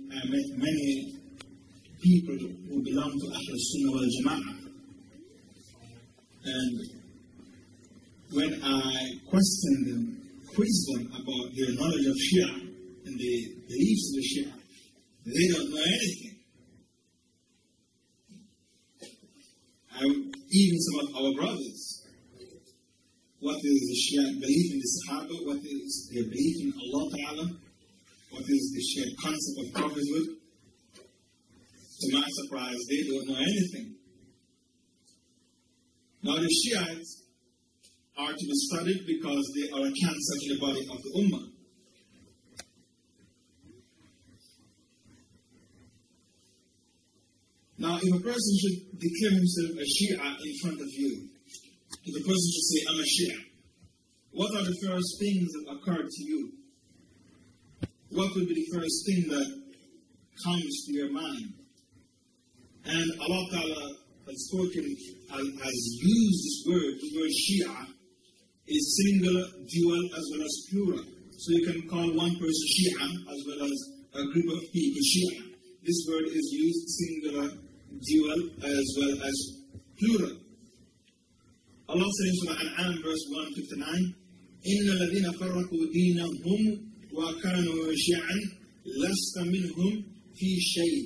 I met many people who belong to Ahl Sunnah wal Jama'ah. And when I questioned them, quizzed them about their knowledge of Shia and the beliefs of the Shia, they don't know anything. I, even some of our brothers, what is the Shia belief in the Sahaba, what is their belief in Allah Ta'ala, what is the shared concept of prophethood. To my surprise, they don't know anything. Now the Shiites are to be studied because they are a cancer to the body of the Ummah. Now, if a person should declare himself a Shia in front of you, if a person should say, I'm a Shia, what are the first things that occur to you? What would be the first thing that comes to your mind? And Allah Ta'ala has spoken, has used this word, the word Shia, is singular, dual, as well as plural. So you can call one person Shia as well as a group of people Shia. This word is used singular, dual, as well as plural. Allah says in Surah Al-An'am verse 159, إِنَّ الَّذِينَ فَرَّقُوا دِينَهُمْ وَكَانُوا شِيَعًا لَسْتَ مِنْهُمْ فِي شَيْءٍ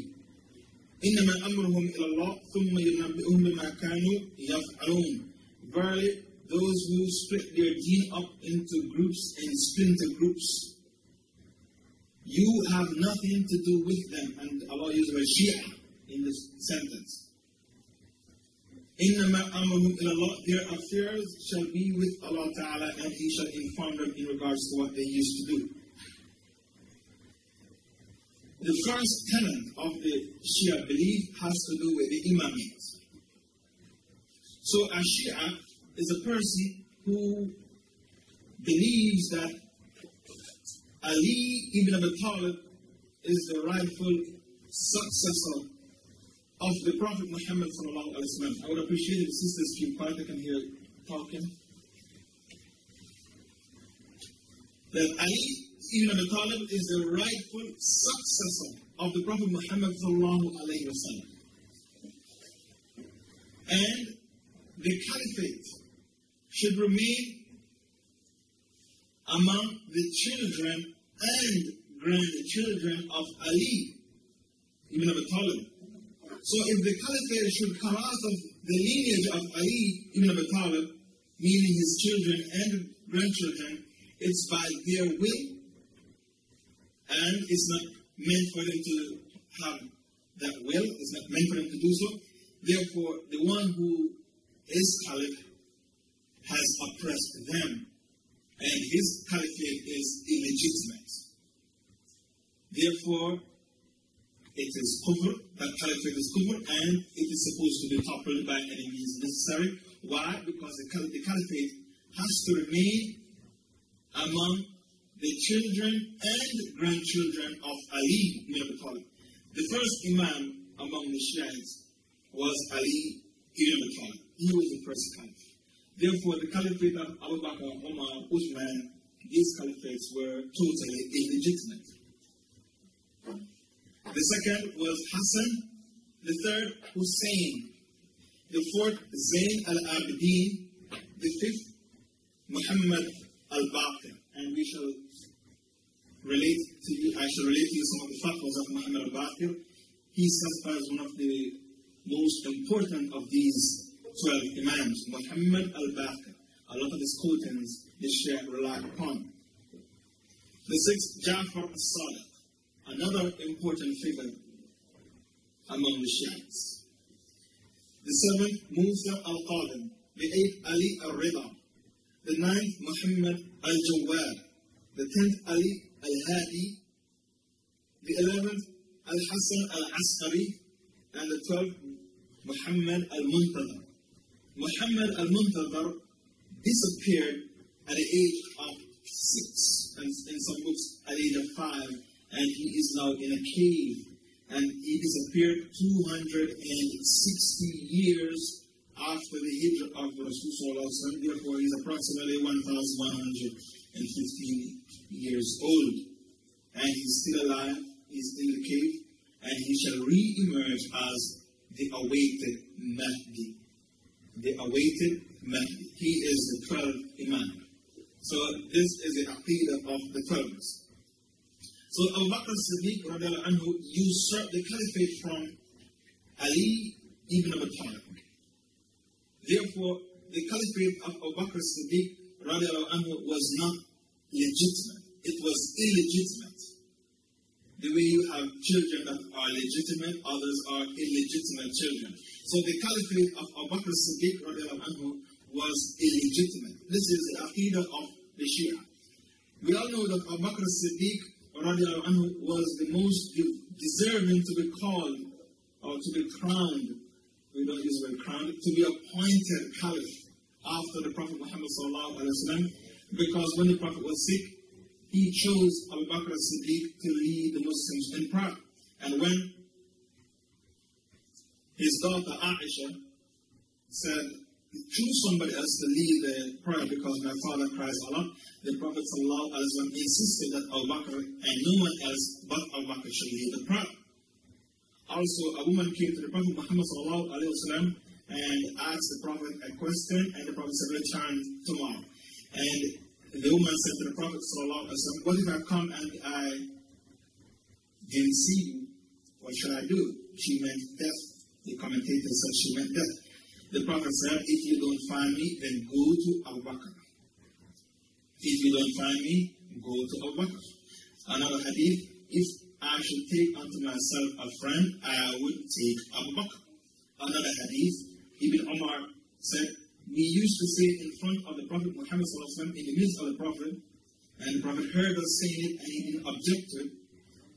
إِنَّمَا أَمْرُهُمْ إِلَى اللَّهِ ثُمَّ يُنَبِّئُهُم بِمَا كَانُوا يَفْعَلُونَ Verily, those who split their deen up into groups and splinter groups, you have nothing to do with them. And Allah uses the word Shia in this sentence. إِنَّمَا أَمْرُهُمْ إِلَى اللَّهِ Their affairs shall be with Allah Ta'ala and He shall inform them in regards to what they used to do. The first tenet of the Shia belief has to do with the Imamate. So a Shia is a person who believes that Ali ibn Abi Talib is the rightful successor of the Prophet Muhammad sallallahu alaihi wasallam. I would appreciate if the sisters keep quiet. I can hear talking. That Ali ibn Abi Talib is the rightful successor of the Prophet Muhammad. And the caliphate should remain among the children and grandchildren of Ali ibn Abi Talib. So if the caliphate should come out of the lineage of Ali ibn Abi Talib, meaning his children and grandchildren, it's by their will, and it's not meant for them to have that will, it's not meant for them to do so. Therefore, the one who is caliph has oppressed them, and his caliphate is illegitimate. Therefore, it is kufr, that caliphate is kufr, and it is supposed to be toppled by any means necessary. Why? Because the, the caliphate has to remain among the children and grandchildren of Ali ibn Abi Talib. The first imam among the Shiites was Ali ibn Abi Talib. He was the first caliph. Therefore, the caliphate of Abu Bakr, Umar, Uthman, these caliphates were totally illegitimate. The second was Hassan. The third, Hussein. The fourth, Zayn al Abidin. The fifth, Muhammad al Baqir. And we shall relate to you, I shall relate to you some of the fatwas of Muhammad al Baqir. He satisfies one of the most important of these 12 Imams, Muhammad al Baqir. A lot of his quotations the Shia rely upon. The sixth, Ja'far al Sadiq another important figure among the Shiites. The seventh, Musa al Qadim. The eighth, Ali al Rida. The ninth, Muhammad al Jawad. The tenth, Ali Al-Hadi, the 11th Al-Hassan Al-Askari, and the 12th Muhammad Al-Muntadar. Muhammad Al-Muntadar disappeared at the age of six, and in some books at the age of five, and he is now in a cave. And he disappeared 260 years after the Hijrah of Rasulullah, therefore he's approximately 1,100 and 15 years old, and he's still alive, he's in the cave, and he shall re-emerge as the awaited Mahdi. The awaited Mahdi. He is the 12th Imam. So this is the aqidah of the 12th. So Abu Bakr Siddiq anhu, usurped the caliphate from Ali ibn Abi Talib. Therefore, the caliphate of Abu Bakr Siddiq anhu, was not legitimate. It was illegitimate. The way you have children that are legitimate, others are illegitimate children. So the caliphate of Abu Bakr Siddiq anhu, was illegitimate. This is the aqidah of the Shia. We all know that Abu Bakr Siddiq anhu, was the most deserving to be called or to be crowned. We don't use the word crowned, to be appointed caliph after the Prophet Muhammad because when the Prophet was sick, he chose Abu Bakr Siddiq to lead the Muslims in prayer. And when his daughter Aisha said, choose somebody else to lead the prayer because my father cries a lot, the Prophet ﷺ insisted that Abu Bakr and no one else but Abu Bakr should lead the prayer. Also, a woman came to the Prophet Muhammad and asked the Prophet a question, and the Prophet said, return tomorrow. And the woman said to the Prophet, What if I come and I didn't see you? What should I do? She meant death. The commentator said she meant death. The Prophet said, If you don't find me, then go to Abu Bakr. If you don't find me, go to Abu Bakr. Another hadith, if I should take unto myself a friend, I would take Abu Bakr. Another hadith, Ibn Omar said, we used to say in front of the Prophet Muhammad in the midst of the Prophet, and the Prophet heard us saying it and he didn't object to it,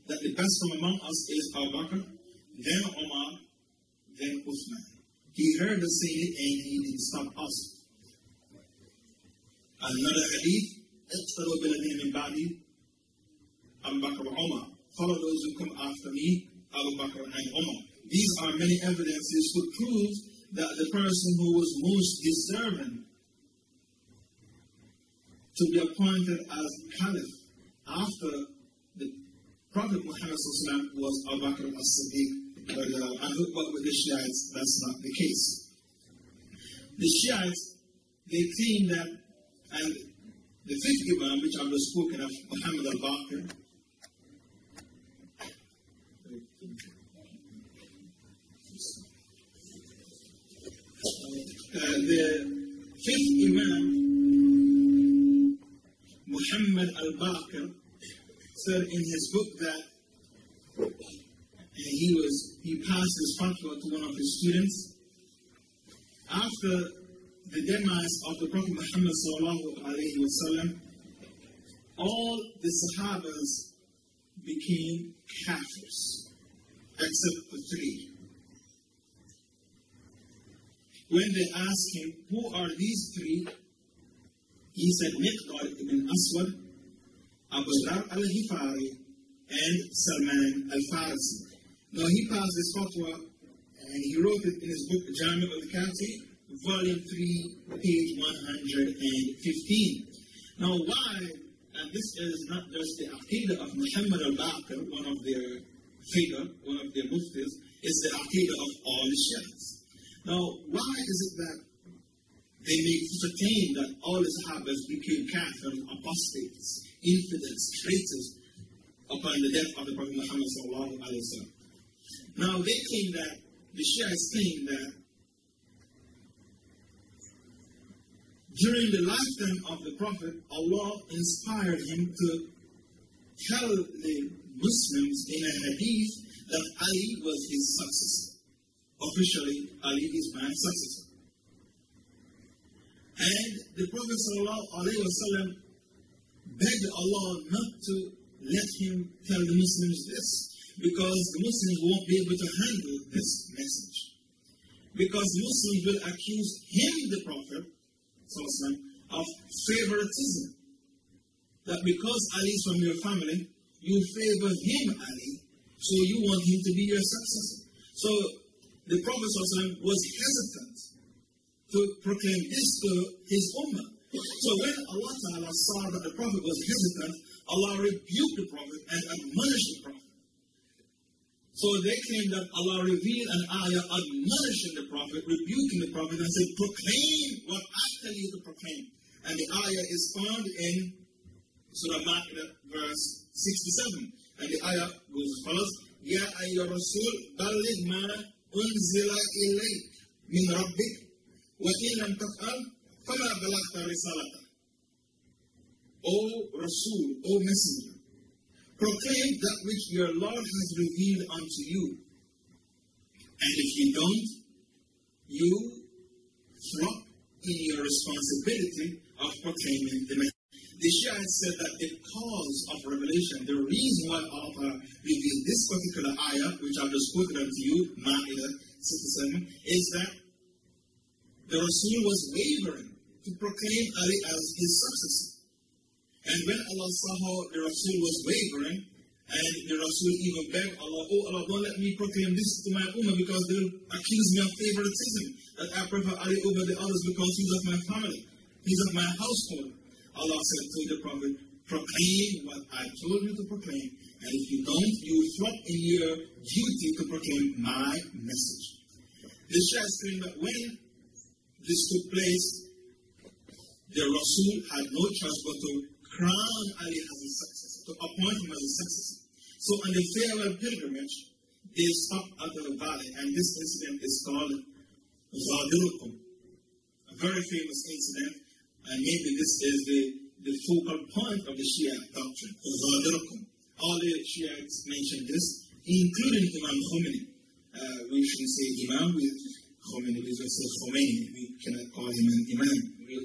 that the best from among us is Abu Bakr, then Omar, then Uthman. He heard us saying it and he didn't stop us. Another hadith, اقتلوا بالذين من بعدي Abu Bakr Omar. Follow those who come after me, Abu Bakr and Omar. These are many evidences to prove that the person who was most deserving to be appointed as caliph after the Prophet Muhammad was Abu Bakr as-Siddiq. But i with the Shiites, that's not the case. The Shiites, they claim that, and the fifth Imam, which I've spoken of, Muhammad al-Baqir, the fifth Imam, Muhammad al-Baqir, said in his book that eh, he was he passed his fatwa to one of his students after the demise of the Prophet Muhammad sallallahu wasallam, all the Sahabas became Kafirs, except for three. When they asked him, Who are these three? He said, Miqdad ibn Aswad, Abu Dhar al Ghifari, and Salman al Farisi. Now he passed this fatwa and he wrote it in his book, Jami al Kati, volume 3, page 115. Now, why? And this is not just the aqidah of Muhammad al Baqir, one of their figure, one of their muftis, it's the aqidah of all the Shiites. Now, why is it that they make such a claim that all the Sahabas became Kafirs, apostates, infidels, traitors upon the death of the Prophet Muhammad sallallahu? Now, they claim that, the Shiites claim that during the lifetime of the Prophet, Allah inspired him to tell the Muslims in a hadith that Ali was his successor officially Ali is my successor. And the Prophet ﷺ begged Allah not to let him tell the Muslims this because the Muslims won't be able to handle this message. Because Muslims will accuse him, the Prophet, of favoritism. That because Ali is from your family, you favor him, Ali, so you want him to be your successor. So the Prophet was hesitant to proclaim this to his ummah. So when Allah Ta'ala saw that the Prophet was hesitant, Allah rebuked the Prophet and admonished the Prophet So they claim that Allah revealed an ayah admonishing the Prophet, rebuking the Prophet, and said, Proclaim what I tell you to proclaim. And the ayah is found in Surah Ma'idah, verse 67. And the ayah goes as follows Ya ayyur Rasul, balligh ma ilayk min rabbik, wa in lam taf'al, fama balaghta risalata. O Rasul, O Messenger, proclaim that which your Lord has revealed unto you. And if you don't, you flop in your responsibility of proclaiming the message. The Shia said that the cause of revelation, the reason why Allah revealed this particular ayah, which I've just quoted unto you, Ma'idah 67, is that the Rasul was wavering to proclaim Ali as his successor. And when Allah saw how the Rasul was wavering, and the Rasul even begged Allah, Oh Allah, don't let me proclaim this to my Ummah because they'll accuse me of favoritism, that I prefer Ali over the others because he's of my family, he's of my household. Allah said to the Prophet, Proclaim what I told you to proclaim, and if you don't, you flop in your duty to proclaim my message. The Shia explained that when this took place, the Rasul had no choice but to crown Ali as a successor, to appoint him as a successor. So on the farewell pilgrimage, they stopped at the valley, and this incident is called Zadirukum, a very famous incident, and maybe this is the, the focal point of the Shia doctrine, All the Shiites mention this, including Imam Khomeini. Uh, we shouldn't say Imam, we, Khomeini, we just say Khomeini. We cannot call him an Imam.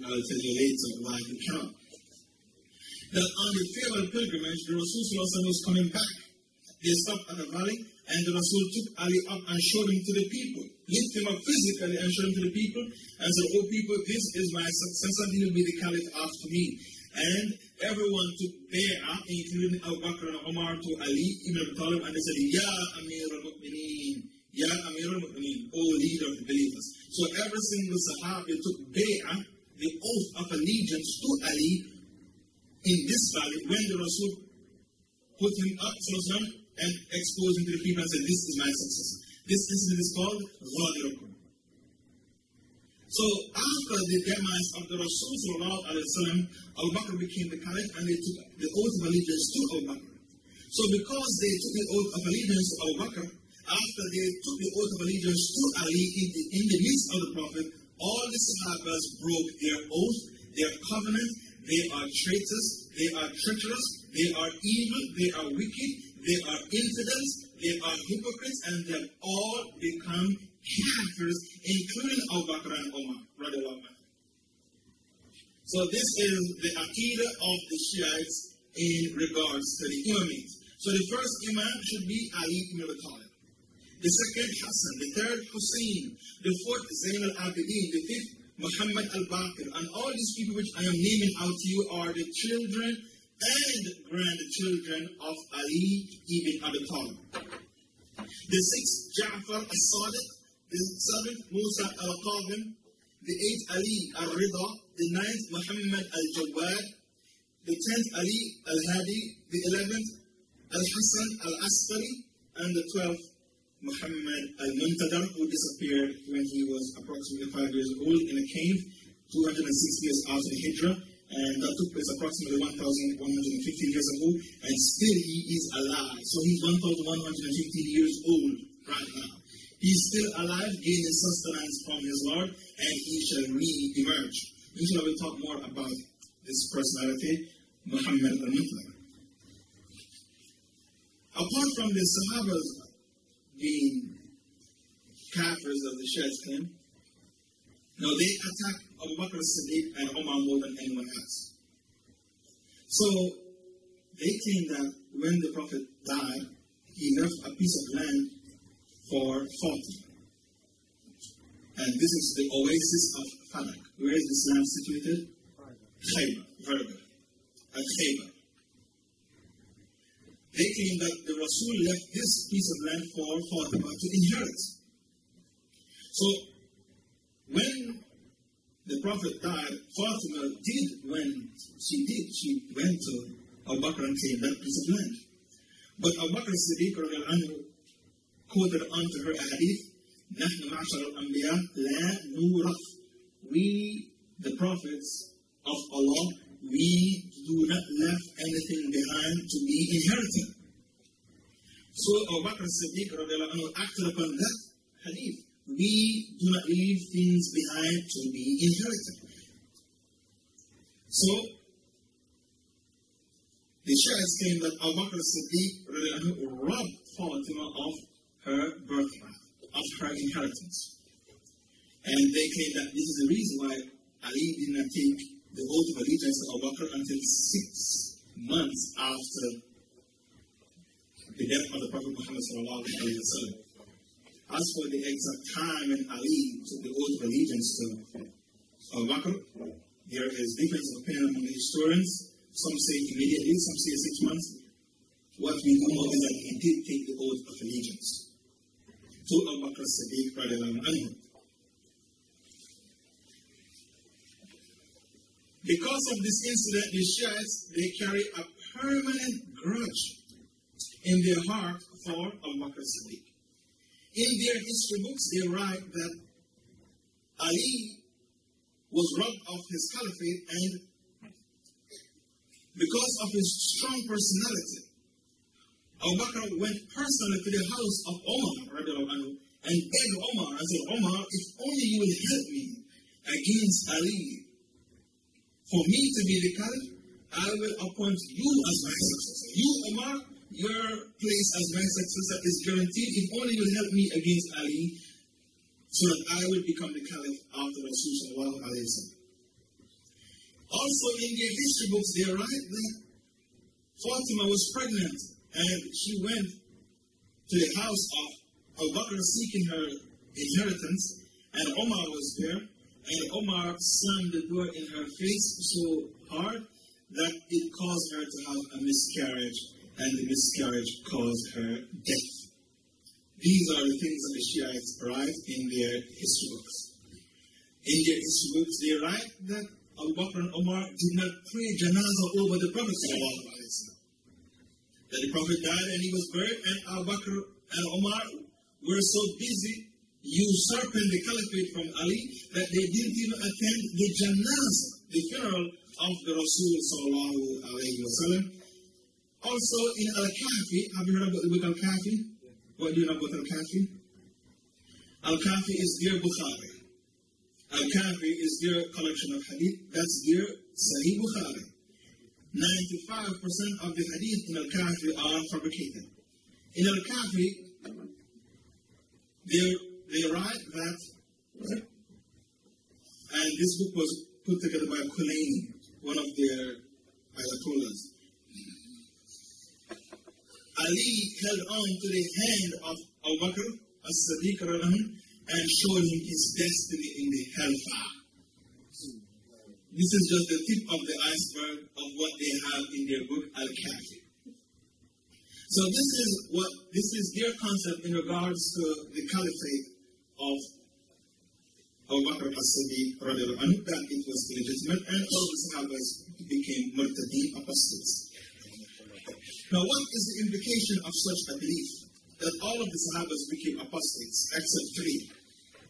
I'll tell you later why we cannot that on the farewell pilgrimage, the Rasul was coming back. They stopped at the valley, and the Rasul took Ali up and showed him to the people, lifted him up physically and showed him to the people, and said, Oh people, this is my successor, he will be the caliph after me. And everyone took bay'ah, including Abu Bakr and Omar, to Ali ibn Abi Talib, and they said, Ya Amir al-Mu'mineen, Ya Amir al-Mu'mineen, O leader of the believers. So every single Sahabi took bay'ah, the oath of allegiance to Ali, in this valley when the Rasul put him up and exposed him to the people and said, This is my successor. This incident is called Ghadir So after the demise of the Rasul Abu Bakr became the caliph and they took the oath of allegiance to Abu Bakr. So because they took the oath of allegiance to Abu Bakr, after they took the oath of allegiance to Ali in the, in the midst of the Prophet, all the Sahabas broke their oath, their covenant, they are traitors, they are treacherous, they are evil, they are wicked, they are infidels, they are hypocrites, and they have all become kafirs, including Abu Bakr and Omar. So this is the Aqidah of the Shiites in regards to the Imamate. So the first Imam should be Ali ibn Abi Talib. The second Hassan, the third Hussein, the fourth Zain al-Abidin, the fifth Muhammad al-Baqir, and all these people which I am naming out to you are the children and grandchildren of Ali ibn Abi Talib. The sixth, Ja'far al-Sadiq, the seventh, Musa al-Qadim, the eighth, Ali al-Rida, the ninth, Muhammad al-Jawad, the tenth, Ali al-Hadi, the eleventh, al-Hassan al-Askari, and the twelfth, Muhammad al-Muntadar, who disappeared when he was approximately five years old in a cave, 260 years after Hijrah, and that took place approximately 1,115 years ago, and still he is alive. So he's 1,115 years old right now. He's still alive, gaining sustenance from his Lord, and he shall re-emerge. Inshallah, we'll talk more about this personality, Muhammad al-Muntadar. Apart from the Sahabas being kafirs of the Shiite claim. No, they attacked Abu Bakr Siddiq and Omar more than anyone else. So they claim that when the Prophet died, he left a piece of land for Fatima. And this is the oasis of Fadak. Where is this land situated? Khaybar. Good. At Khaybar. They claim that the Rasul left this piece of land for Fatima to inherit. So, when the Prophet died, Fatima did when she did, she went to Abu Bakr and claimed that piece of land. But Abu Bakr Siddiq quoted onto her a hadith, نحن معشر الأنبياء لا نورث. We, the prophets of Allah, we do not left anything behind to be inherited. So Abu Bakr Siddiq radiallahu anhu acted upon that hadith. We do not leave things behind to be inherited. So the Shiites claim that Abu Bakr Siddiq robbed Fatima of her birthright, of her inheritance. And they claim that this is the reason why Ali did not take the oath of allegiance to Abu Bakr until six months after the death of the Prophet Muhammad. As for the exact time when Ali took the oath of allegiance to Abu Bakr, there is difference of opinion among the historians. Some say immediately, some say six months. What we know is that he did take the oath of allegiance to Abu Bakr Siddiq. Because of this incident, the Shiites, they carry a permanent grudge in their heart for Abu Bakr Siddiq. In their history books, they write that Ali was robbed of his caliphate and because of his strong personality, Abu Bakr went personally to the house of Omar and begged Omar and said, Omar, if only you will help me against Ali, for me to be the caliph, I will appoint you as my successor. You, Omar, your place as my successor is guaranteed. If only you help me against Ali, so that I will become the caliph after Rasulullah sallallahu Also, in the history books, they write that Fatima was pregnant and she went to the house of Abu Bakr seeking her inheritance, and Omar was there, and Omar slammed the door in her face so hard that it caused her to have a miscarriage, and the miscarriage caused her death. These are the things that the Shiites write in their history books. In their history books, they write that Abu Bakr and Omar did not pray janazah over the Prophet. That the Prophet died and he was buried, and Abu Bakr and Omar were so busy usurping the caliphate from Ali that they didn't even attend the janazah, the funeral of the Rasul sallallahu alayhi. Also in Al-Kafi, have you heard about the book Al-Kafi? What do you know about Al-Kafi? Al-Kafi is their Bukhari. Al-Kafi is their collection of hadith. That's their Sahih Bukhari. 95% of the hadith in Al-Kafi are fabricated. In Al-Kafi, they, they write that, and this book was put together by Kulaini, one of their ayatollahs. Ali held on to the hand of Abu Bakr as-Siddiq and showed him his destiny in the hellfire. This is just the tip of the iceberg of what they have in their book Al-Kafi. So this is what this is their concept in regards to the caliphate of Abu Bakr as-Siddiq that it was legitimate and all the Sahabas became murtadeen apostates. Now what is the implication of such a belief that all of the Sahabas became apostates except three?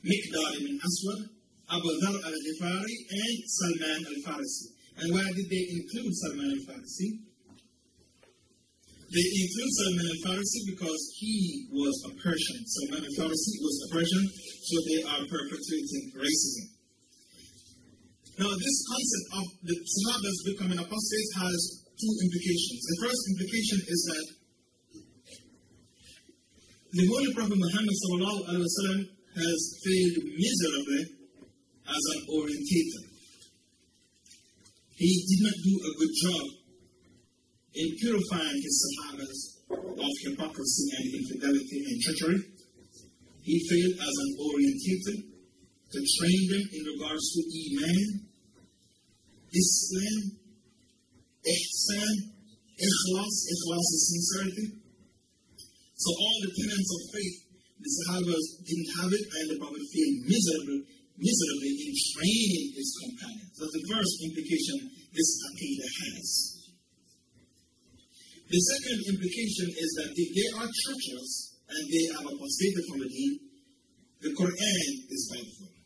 Miqdad ibn Aswad, Abu Dhar al-Ghifari, and Salman al-Farisi. And why did they include Salman al-Farisi? They include Salman al-Farisi because he was a Persian. Salman al-Farisi was a Persian, so they are perpetuating racism. Now, this concept of the Sahabas becoming apostates has two implications. The first implication is that the Holy Prophet Muhammad has failed miserably as an orientator. He did not do a good job in purifying his Sahabas of hypocrisy and infidelity and treachery. He failed as an orientator to train them in regards to Iman, Islam, Ihsan, Ikhlas. Ikhlas is sincerity. So all the tenets of faith, the Sahabas didn't have it, and the Prophet failed miserably, miserably in training his companions. That's the first implication this Aqidah has. The second implication is that if they are treacherous and they have apostated from the deen, the Quran is doubtful.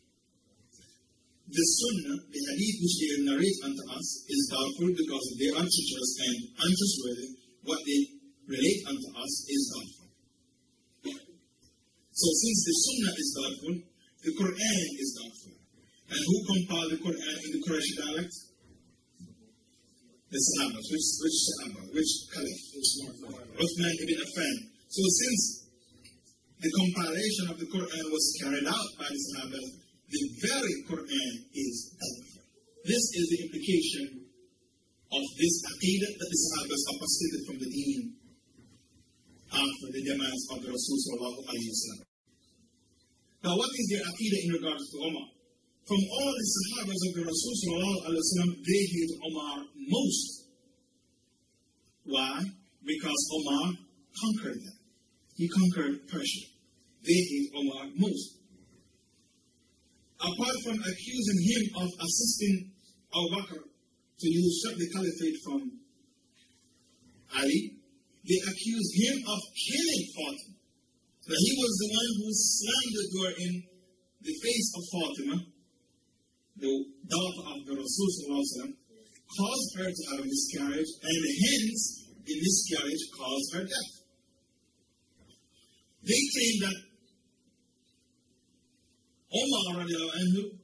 The Sunnah, the Hadith which they narrate unto us, is doubtful because they are teachers and untrustworthy. What they relate unto us is doubtful. So since the Sunnah is doubtful, the Quran is doubtful. And who compiled the Quran in the Quraysh dialect? The Sahabas. Which, which Sahaba? Which Caliph? Uthman ibn Affan. So since the compilation of the Quran was carried out by the Sahabas, the very Quran is doubtful. This is the implication of this aqidah that the Sahabas apostated from the deen after the demise of the Rasul sallallahu alayhi Now what is their aqidah in regards to Umar? From all the Sahabas of the Rasul sallallahu they hate Umar most. Why? Because Omar conquered them. He conquered Persia. They hate Omar most. Apart from accusing him of assisting Abu Bakr to usurp the caliphate from Ali, they accused him of killing Fatima. That he was the one who slammed the door in the face of Fatima, the daughter of the Rasul, caused her to have a miscarriage, and hence the miscarriage caused her death. They claim that Omar anhu,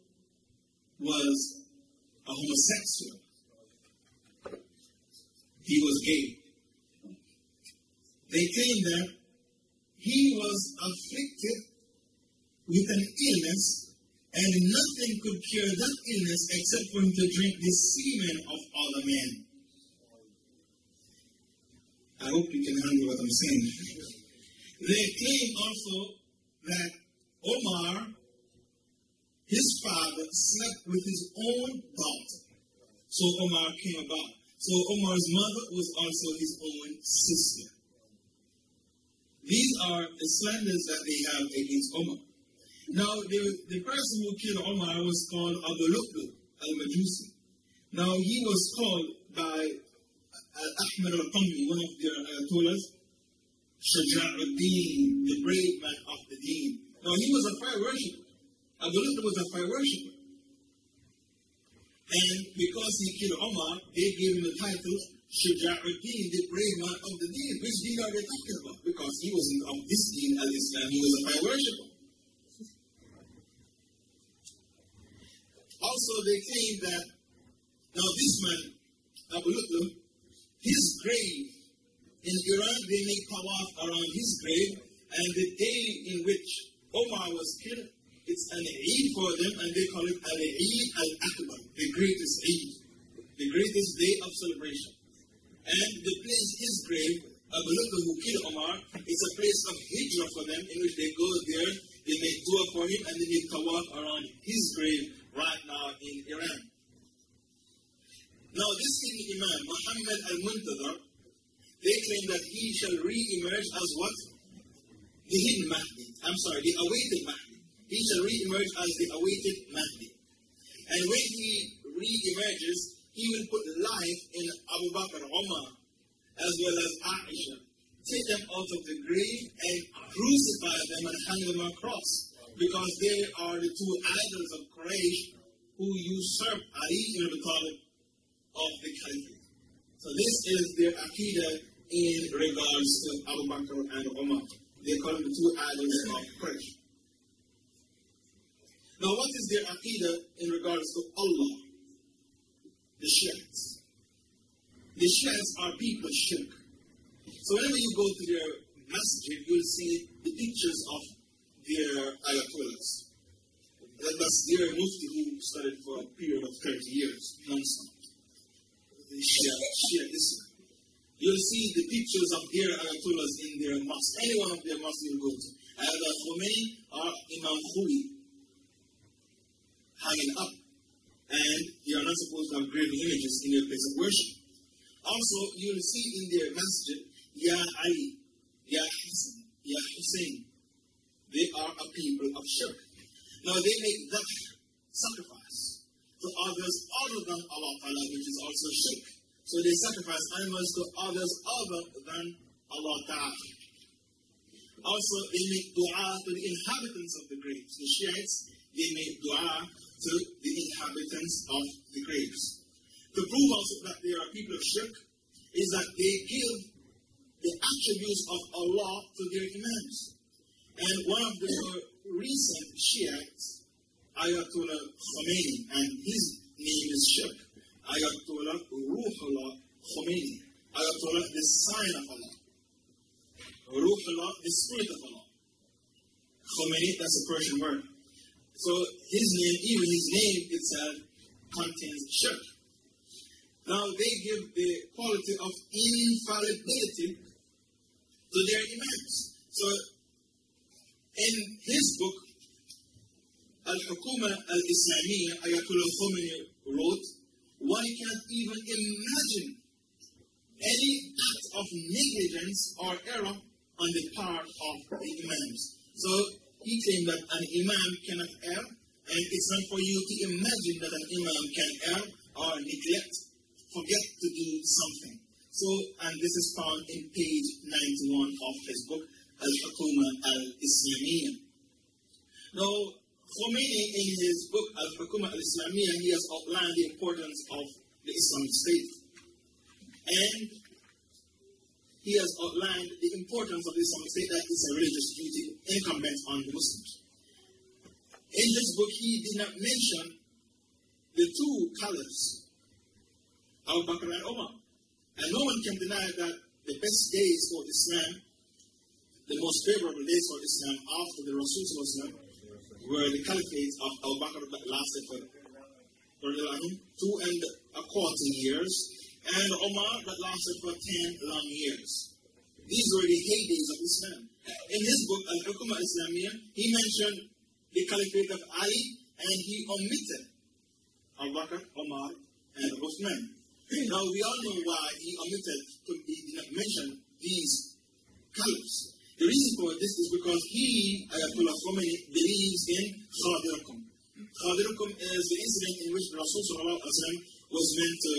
was a homosexual. He was gay. They claim that he was afflicted with an illness and nothing could cure that illness except for him to drink the semen of other men. I hope you can handle what I'm saying. They claim also that Omar, his father, slept with his own daughter. So Omar came about. So Omar's mother was also his own sister. These are the slanders that they have against Omar. Now, the, the person who killed Omar was called Abu Lu'lu al-Majusi. Now, he was called by uh, Ahmed al-Qammi, one of their uh, ayatollahs, Shaja'uddin, the brave man of the deen. Now, he was a fire worshipper. Abu Lu'lu was a fire worshipper. And because he killed Omar, they gave him the title Shaja'uddin, the brave man of the deen. Which deen are they talking about? Because he wasn't of this deen, al-Islam, he was a fire worshipper. Also, they claim that now this man, Abu Lu'lu, his grave in Iran, they make tawaf around his grave, and the day in which Omar was killed, it's an Eid for them, and they call it an Eid al Akbar, the greatest Eid, the greatest day of celebration. And the place, his grave, who killed Omar, is a place of hijrah for them, in which they go there, they make dua for him, and they make tawaf around his grave right now in Iran. Now, this king Imam, Muhammad al Muntadhar, they claim that he shall re emerge as what? The hidden Mahdi. I'm sorry, the awaited Mahdi. He shall re emerge as the awaited Mahdi. And when he re emerges, he will put life in Abu Bakr, and Umar, as well as Aisha. Take them out of the grave and crucify them and hang them on a cross because they are the two idols of Quraysh who usurp Ali ibn Abi Talib of the Caliphate. So this is their aqidah in regards to Abu Bakr and Umar. They call them the two idols of Quraysh. Now what is their aqidah in regards to Allah? The Shiites. The Shiites are people shirk. So whenever you go to their masjid, you'll see the pictures of their ayatollahs. That was their mufti who studied for a period of 30 years, non-stop. The Shia, Shia Islam. You'll see the pictures of their ayatollahs in their mosque. Any one of their mosques you'll go to. Either Khomeini or Imam Khoui hanging up. And you are not supposed to have graven images in your place of worship. Also, you'll see in their masjid, Ya Ali, Ya Hassan, Ya Hussein, they are a people of shirk. Now they make that sacrifice to others other than Allah Ta'ala, which is also shirk. So they sacrifice animals to others other than Allah Ta'ala. Also, they make dua to the inhabitants of the graves. The Shiites, they make dua to the inhabitants of the graves. The proof also that they are people of shirk is that they give the attributes of Allah to their imams. And one of the recent Shiites, Ayatollah Khomeini, and his name is Shirk. Ayatollah Ruhullah Khomeini. Ayatollah, the sign of Allah. Ruhullah, the spirit of Allah. Khomeini, that's a Persian word. So his name, even his name itself, contains shirk. Now they give the quality of infallibility to their imams. So in his book, Al-Hukuma al-Islamiyya, Ayatollah Khomeini wrote, one can't even imagine any act of negligence or error on the part of the imams. So he claimed that an imam cannot err, and it's not for you to imagine that an imam can err or neglect, forget to do something. So, and this is found in page 91 of his book, Al-Hukuma al-Islamiyya. Now, Khomeini, in his book, Al-Hukuma al-Islamiyya, he has outlined the importance of the Islamic State. And he has outlined the importance of the Islamic State that it's a religious duty incumbent on the Muslims. In this book, he did not mention the two caliphs, Abu Bakr and Omar. And no one can deny that the best days for Islam, the most favorable days for Islam after the Rasul were the caliphate of Abu Bakr that lasted for, for two and a quarter years, and Omar that lasted for 10 long years. These were the heydays of Islam. In his book, Al-Hukuma al-Islamiyya, he mentioned the caliphate of Ali, and he omitted Abu Bakr, Omar, and Uthman. Now, we all know why he omitted, to, he did not mention these caliphs. The reason for this is because he, Ayatollah Khomeini, believes in Khadirukum. Khadirukum is the incident in which Rasul was meant to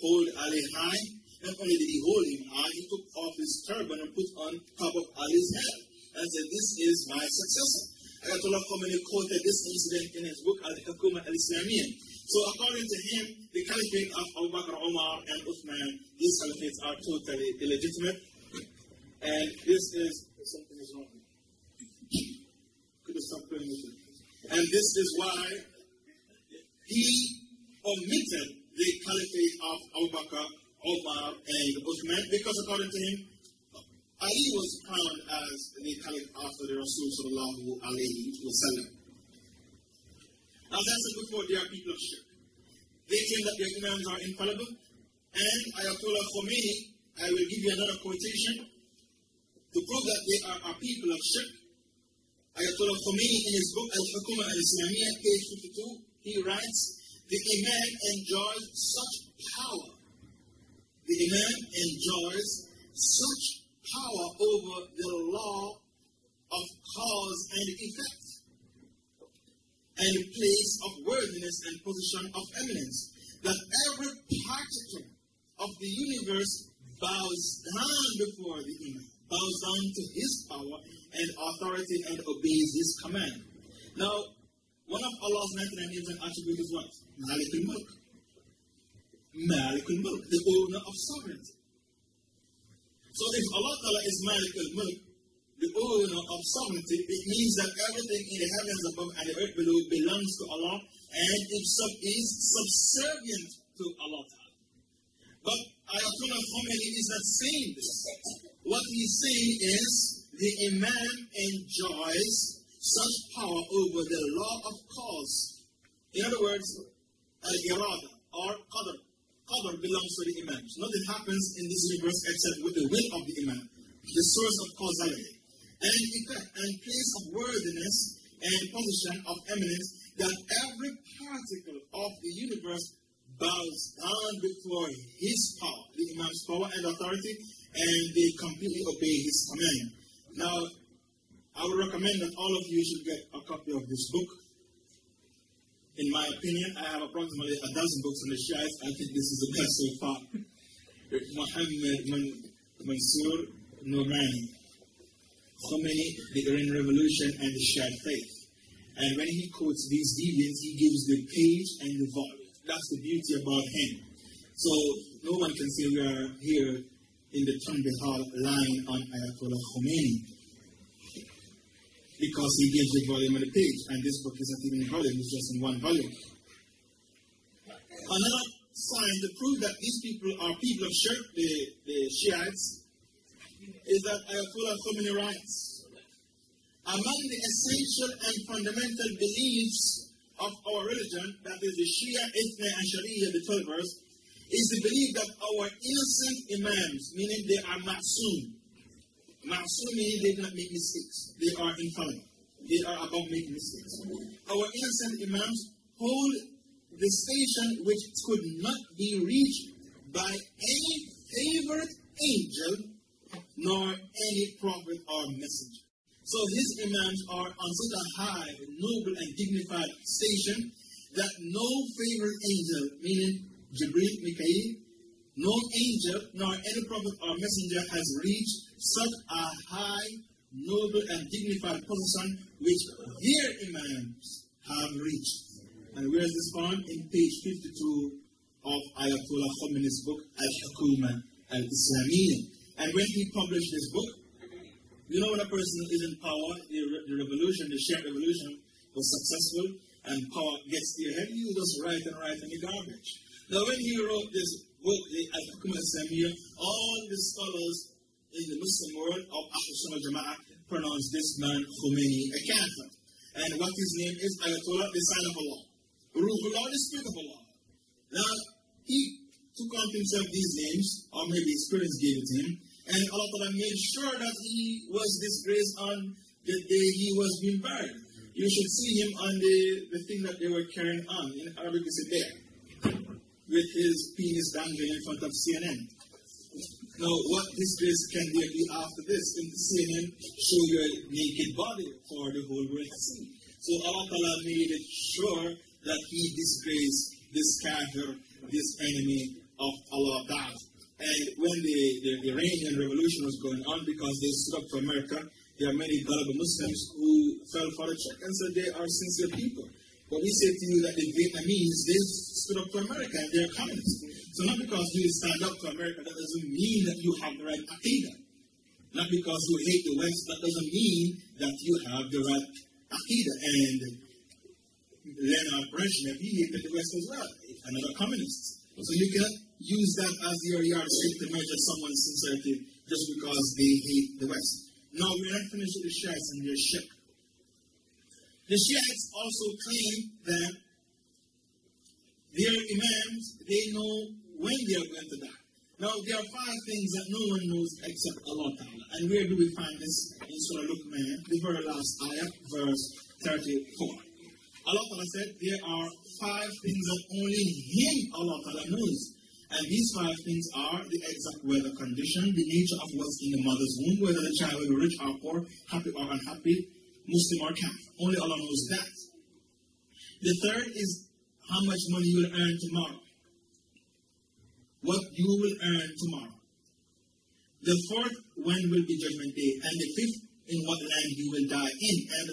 hold Ali high. Not only did he hold him high, he took off his turban and put on top of Ali's head and said, This is my successor. Ayatollah Khomeini quoted this incident in his book, Al-Hukuma al-Islamiyya. So according to him, the caliphate of Abu Bakr, Omar, and Uthman, these caliphates are totally illegitimate. And this is, something is wrong. Could have stopped playing with it. And this is why he omitted the caliphate of Abu Bakr, Omar, and the Uthman, because according to him, uh, Ali was crowned as the caliph after the Rasul sallallahu alayhi wa sallam. As I said before, they are people of shirk. They claim that their commands are infallible, and Ayatollah Khomeini, I will give you another quotation to prove that they are, a people of shirk. Ayatollah Khomeini, in his book Al-Hukuma al-Islamiyya, page 52, he writes, the Imam enjoys such power. The Imam enjoys such power over the law of cause and effect, and place of worthiness and position of eminence, that every particle of the universe bows down before the Imam, bows down to his power and authority and obeys his command. Now, one of Allah's 99 names and attributes is what? Malik al-Mulk. Malik al-Mulk, the owner of sovereignty. So if Allah Ta'ala is Malik al-Mulk, the owner of sovereignty, it means that everything in the heavens above and the earth below belongs to Allah and it is subservient to Allah Ta'ala. But Ayatollah Khomeini is not saying this. What he's saying is the Imam enjoys such power over the law of cause. In other words, al-irada or qadr. Qadr belongs to the imams. Nothing happens in this universe except with the will of the imam, the source of causality. And effect and place of worthiness and position of eminence that every particle of the universe bows down before his power, the imam's power and authority, and they completely obey his command. Now, I would recommend that all of you should get a copy of this book. In my opinion, I have approximately a dozen books on the Shiites. I think this is the best so far. Muhammad Manzoor Nomani. Khomeini, the Iran Revolution, and the Shia faith. And when he quotes these deviants, he gives the page and the volume. That's the beauty about him. So no one can say we are here in the Tunbih Hall lying on Ayatollah Khomeini because he gives the volume and the page. And this book is not even a volume, it's just in one volume. Another sign to prove that these people are people of Shirk, the, the Shiites, is that Ayatollah Khomeini writes, among the essential and fundamental beliefs of our religion, that is the Shia, Ithna, and Sharia, the 12 verse, is the belief that our innocent imams, meaning they are ma'soom. They do not make mistakes. They are infallible. They are above making mistakes. Our innocent imams hold the station which could not be reached by any favored angel nor any prophet or messenger. So his imams are on such a high, noble, and dignified station that no favored angel, meaning Jibril, Mikael, no angel nor any prophet or messenger has reached such a high, noble, and dignified position which their imams have reached. And where is this found? In page 52 of Ayatollah Khomeini's book, Al-Hukuma al-Islamiyya. And when he published this book, you know when a person is in power, the, the revolution, the Shiite revolution was successful, and power gets to your head, you just write and write in the garbage. Now when he wrote this book, the Al-Hukm al all the scholars in the Muslim world of Ahl Sunnah Jama'ah pronounce this man Khomeini a kafir. And what his name is, Ayatollah, the sign of Allah. Ruhullah, the spirit of Allah. Now, he took on himself these names, or maybe his parents gave it to him, and Allah Ta'ala made sure that he was disgraced on the day he was being buried. You should see him on the, the thing that they were carrying on. In Arabic, it's a bear with his penis dangling in front of CNN. Now, what disgrace can there be after this? Can CNN show your naked body for the whole world to see? So Allah Ta'ala made it sure that he disgraced this kafir, this enemy of Allah Ta'ala. And when the, the Iranian Revolution was going on, because they stood up for America, there are many gullible Muslims who fell for the check and said they are sincere people. But we say to you that the Vietnamese, they stood up for America and they're communists. So not because you stand up for America, that doesn't mean that you have the right Aqidah. Not because you hate the West, that doesn't mean that you have the right Aqidah. And Leonard Brezhnev, he hated the West as well, another communist. So you can use that as your yardstick to measure someone's sincerity just because they hate the West. Now we're not finished with the Shiites and their shirk. The Shiites also claim that their imams, they know when they are going to die. Now, there are five things that no one knows except Allah Ta'ala. And where do we find this? In Surah Luqman, the very last ayah, verse 34. Allah Ta'ala said, there are five things that only Him, Allah Ta'ala, knows. And these five things are the exact weather condition, the nature of what's in the mother's womb, whether the child will be rich or poor, happy or unhappy, Muslim or Kafir. Only Allah knows that. The third is how much money you will earn tomorrow. What you will earn tomorrow. The fourth, when will be judgment day. And the fifth, in what land you will die in. And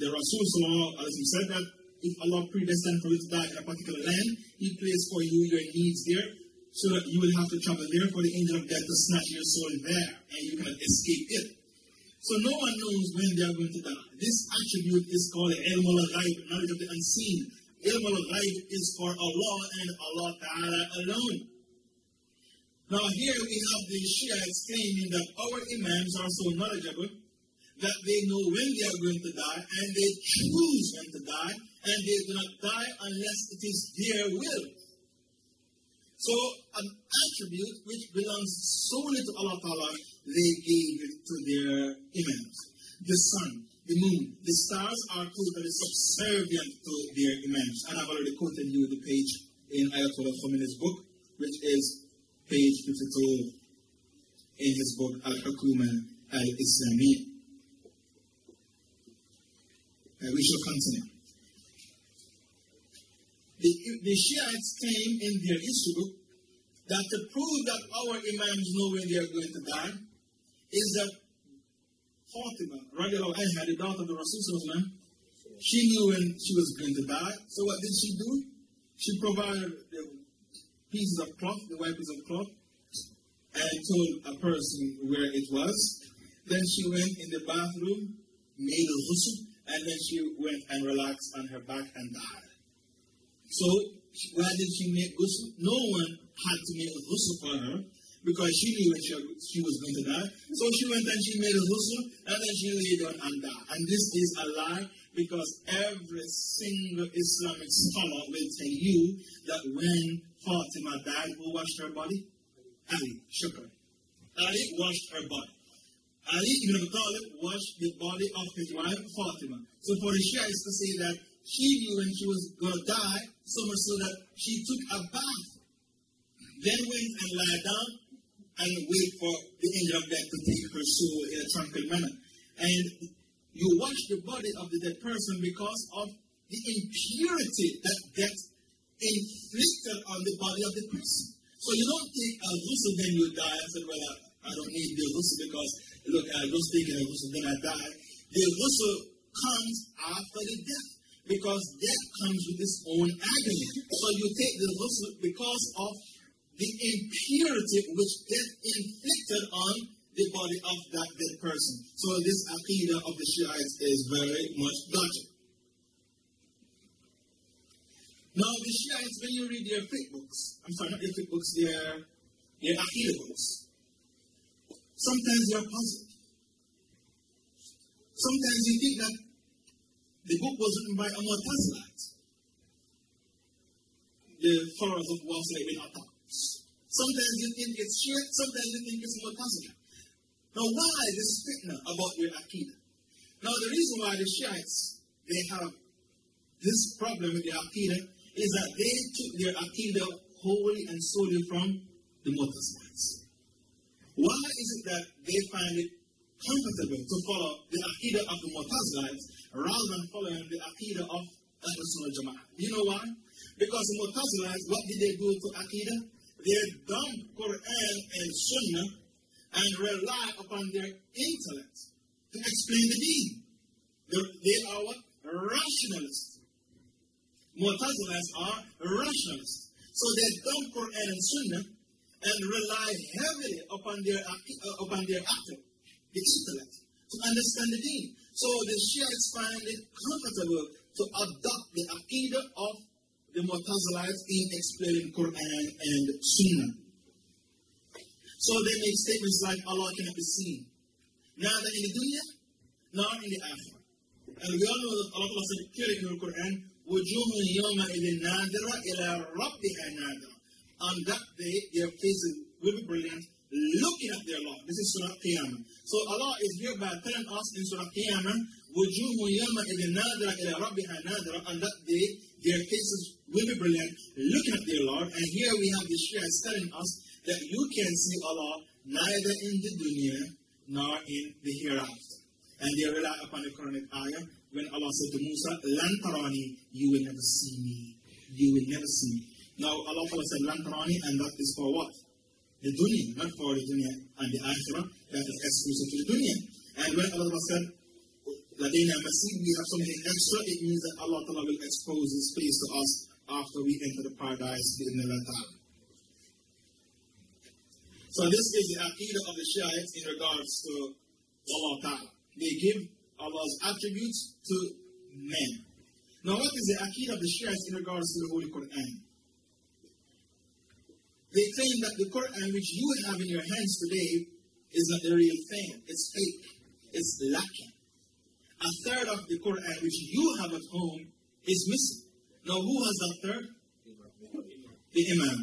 the Rasul said that if Allah predestined for you to die in a particular land, He placed for you your needs there so that you will have to travel there for the angel of death to snatch your soul there, and you cannot escape it. So no one knows when they are going to die. This attribute is called ilm al-ghaib, knowledge of the unseen. Ilm al-ghaib is for Allah and Allah Ta'ala alone. Now here we have the Shiites claiming that our imams are so knowledgeable that they know when they are going to die and they choose when to die and they do not die unless it is their will. So, an attribute which belongs solely to Allah Ta'ala, they gave it to their imams. The sun, the moon, the stars are totally subservient to their imams. And I've already quoted you the page in Ayatollah Khomeini's book, which is page 52 in his book Al-Hukuma al-Islamiyya. Uh, we shall continue. The, the Shiites claim in their issue that to prove that our imams know when they are going to die is that Fatima, radiallahu anha, the daughter of the Rasul, she knew when she was going to die. So what did she do? She provided the pieces of cloth, the white pieces of cloth, and told a person where it was. Then she went in the bathroom, made a ghusl, and then she went and relaxed on her back and died. So why did she make ghusl? No one had to make a ghusl for her because she knew when she, she was going to die. So she went and she made a ghusl and then she lay down and died. And this is a lie because every single Islamic scholar will tell you that when Fatima died, who washed her body? Ali, Shukr. Ali washed her body. Ali ibn Abi Talib washed the body of his wife Fatima. So for the Shiites to say that she knew when she was going to die, so much so that she took a bath, then went and lay down and wait for the angel of death to take her soul in a tranquil manner. And you wash the body of the dead person because of the impurity that death inflicted on the body of the person. So you don't take a ghusl when you die and say, well, I, I don't need the ghusl because, look, I just taken a ghusl, then I die. The ghusl comes after the death because death comes with its own agony. So you take the ghusl because of the impurity which death inflicted on the body of that dead person. So this aqidah of the Shiites is very much dodgy. Now the Shiites, when you read their fiqh books, I'm sorry, not their fiqh books, their, their aqidah books, sometimes you're puzzled. Sometimes you think that the book was written by a Mu'tazilite, the followers of Wasil ibn Atta. Sometimes you think it's Shia, sometimes you think it's Mu'tazilite. Now, why this fitna about your Aqidah? Now, the reason why the Shiites, they have this problem with their Aqidah is that they took their Aqidah wholly and solely from the Mu'tazilites. Why is it that they find it comfortable to follow the Aqidah of the Mu'tazilites rather than following the Aqidah of Ahl Sunnah Jama'ah? You know why? Because the Mu'tazilites, what did they do to Aqidah? They dumped Quran and Sunnah and rely upon their intellect to explain the deen. They are what? Rationalists. Mu'tazilites are rationalists. So they dump Quran and Sunnah and rely heavily upon their, uh, upon their the intellect, to understand the deen. So the Shiites find it comfortable to adopt the aqidah of the Mu'tazilites in explaining Quran and Sunnah. So they make statements like Allah cannot be seen, neither in the dunya nor in the akhirah. And we all know that Allah said clearly in the Quran, وَجُوهٌ يَوْمَئِذٍ نَادِرَةٌ إِلَى رَبِّهَا نَادِرَةٌ On that day, their faces will be brilliant, looking at their Lord. This is Surah Qiyamah. So Allah is hereby telling us in Surah Qiyamah, وَجُوهٌ يَوْمَئِذٍ نَادِرَةٌ إِلَى رَبِّهَا نَادِرَةٌ On that day, their faces will be brilliant, looking at their Lord. And here we have the Shiites telling us that you can see Allah neither in the dunya nor in the hereafter. And they rely upon the Quranic ayah when Allah said to Musa, Lan tarani, you will never see me. You will never see me. Now Allah said Lan tarani, and that is for what? The dunya, not for the dunya and the akhirah. That is exclusive to the dunya. And when Allah said, Ladina Masih, we have something extra, it means that Allah Ta'ala will expose His face to us after we enter the paradise in the ta'ala. So this is the aqidah of the Shiites in regards to Allah Ta'ala. They give Allah's attributes to men. Now what is the aqidah of the Shiites in regards to the Holy Quran? They claim that the Quran which you have in your hands today is not the real thing. It's fake. It's lacking. A third of the Quran which you have at home is missing. Now who has that third? The Imam.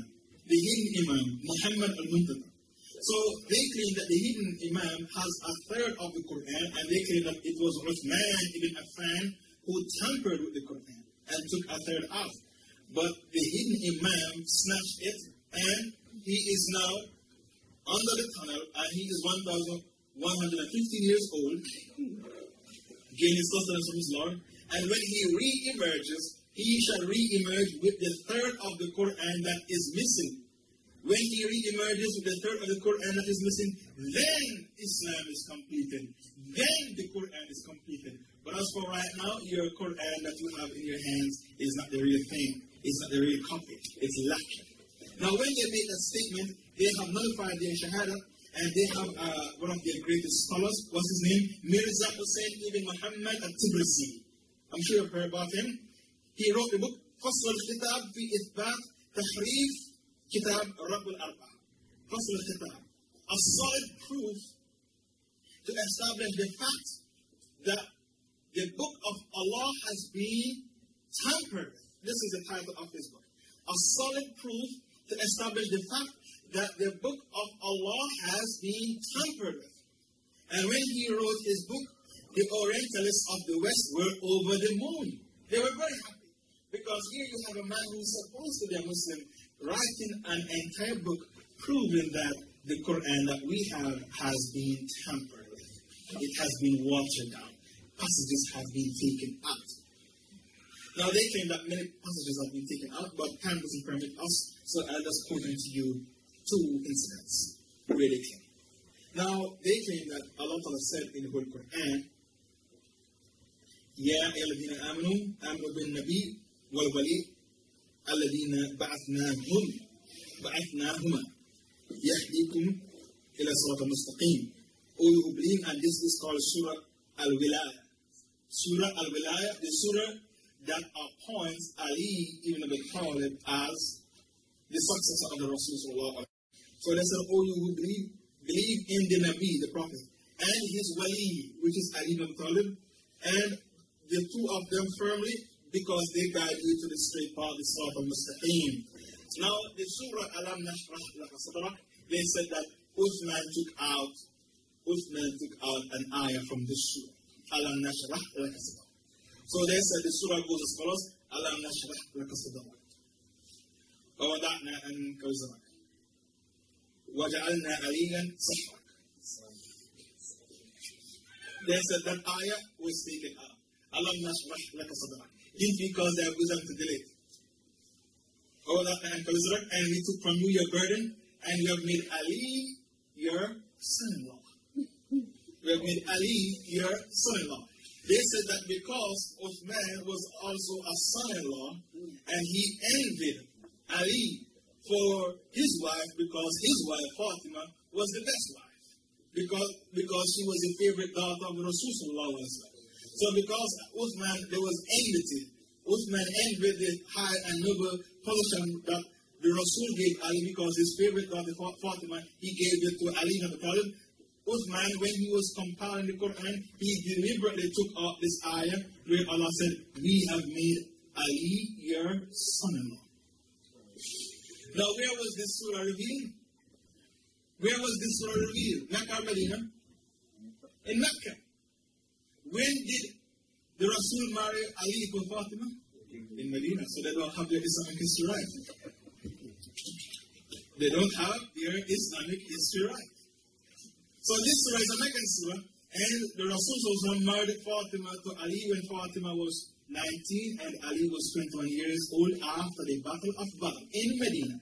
The hidden Imam, Muhammad al-Muntazar. So they claim that the hidden Imam has a third of the Quran, and they claim that it was Uthman ibn Affan who tampered with the Quran and took a third off. But the hidden Imam snatched it, and he is now under the tunnel, and he is 1,115 years old, gaining sustenance from his Lord. And when he re-emerges, he shall re-emerge with the third of the Quran that is missing when he re-emerges with the third of the Quran that is missing, then Islam is completed. Then the Quran is completed. But as for right now, your Quran that you have in your hands is not the real thing. It's not the real copy. It's lacking. Now, when they made that statement, they have nullified their Shahada and they have uh, one of their greatest scholars. What's his name? Mirza Hussein ibn Muhammad al-Tabarsi. I'm sure you've heard about him. He wrote the book Fasl al-Khitab fi Ithbat Tahrif كتاب رب الأربعة. فصل الخطاب. A solid proof to establish the fact that the book of Allah has been tampered. This is the title of this book. A solid proof to establish the fact that the book of Allah has been tampered with. And when he wrote his book, the Orientalists of the West were over the moon. They were very happy because here you have a man who's supposed to be a Muslim writing an entire book proving that the Quran that we have has been tampered with. It has been watered down. Passages have been taken out. Now they claim that many passages have been taken out, but time doesn't permit us, so I'll just quote to you two incidents where they claim. Now they claim that Allah Ta'ala said in the Holy Quran, Ya ayyuhalladhina amnu bin nabi wal wali الذين بعثناهم بعثناهما يهديكم إلى صراط المستقيم. O you who believe, and this is called Surah Al-Wilaya. Surah Al-Wilaya, the surah that appoints Ali ibn Abi Talib as the successor of the Rasul so they said, Oh, you who believe, believe in the Nabi, the Prophet, and his wali, which is Ali ibn Talib, and the two of them firmly because they guide you to the straight path, the Sawat al-Mustaqim. Now, the Surah Alam Nashrah Laka Sadrak, they said that Uthman took out, Uthman took out an ayah from this Surah. Alam Nashrah Laka Sadrak. So they said the Surah goes as follows, Alam Nashrah Laka Sadrak. ووضعنا أنك وزرك وجعلنا عليا صحرك They said that ayah was taken out. Alam nashrah laka sadrak. It's because they have wisdom to delete. Oh, that and we took from you your burden, and you have made Ali your son-in-law. We have made Ali your son-in-law. They said that because Uthman was also a son-in-law, and he envied Ali for his wife because his wife, Fatima, was the best wife. Because, because she was the favorite daughter of the Rasul. So because Uthman, there was enmity. Uthman envied the high and noble position that the Rasul gave Ali because his favorite daughter, Fatima, he gave it to Ali ibn Talib. Uthman, when he was compiling the Quran, he deliberately took out this ayah where Allah said, We have made Ali your son-in-law. Now, where was this surah revealed? Where was this surah revealed? Mecca or Medina? In Mecca. When did the Rasul marry Ali ibn Fatima? In Medina. So they don't have their Islamic history right. They don't have their Islamic history right. So this surah is a Meccan surah, and the Rasul married Fatima to Ali when Fatima was 19 and Ali was 21 years old after the Battle of Badr in Medina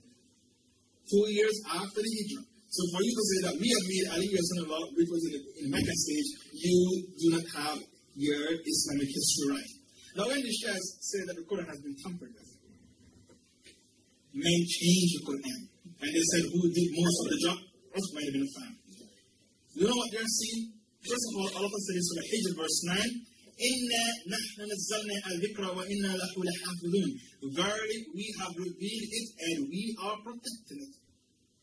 two years after the Hijrah. So for you to say that we have made Ali son-in-law, which was in the in Mecca stage, you do not have your Islamic history right. Now when the Shias say that the Quran has been tampered with, men change the Quran. And they said who did most of the job? Uthman ibn Affan. You know what they're saying? First of all, Allah says in Surah Hijr verse 9, Inna nahnu nazzalna al-dhikra wa inna lahu lahafidhun. Verily, we have revealed it and we are protecting it.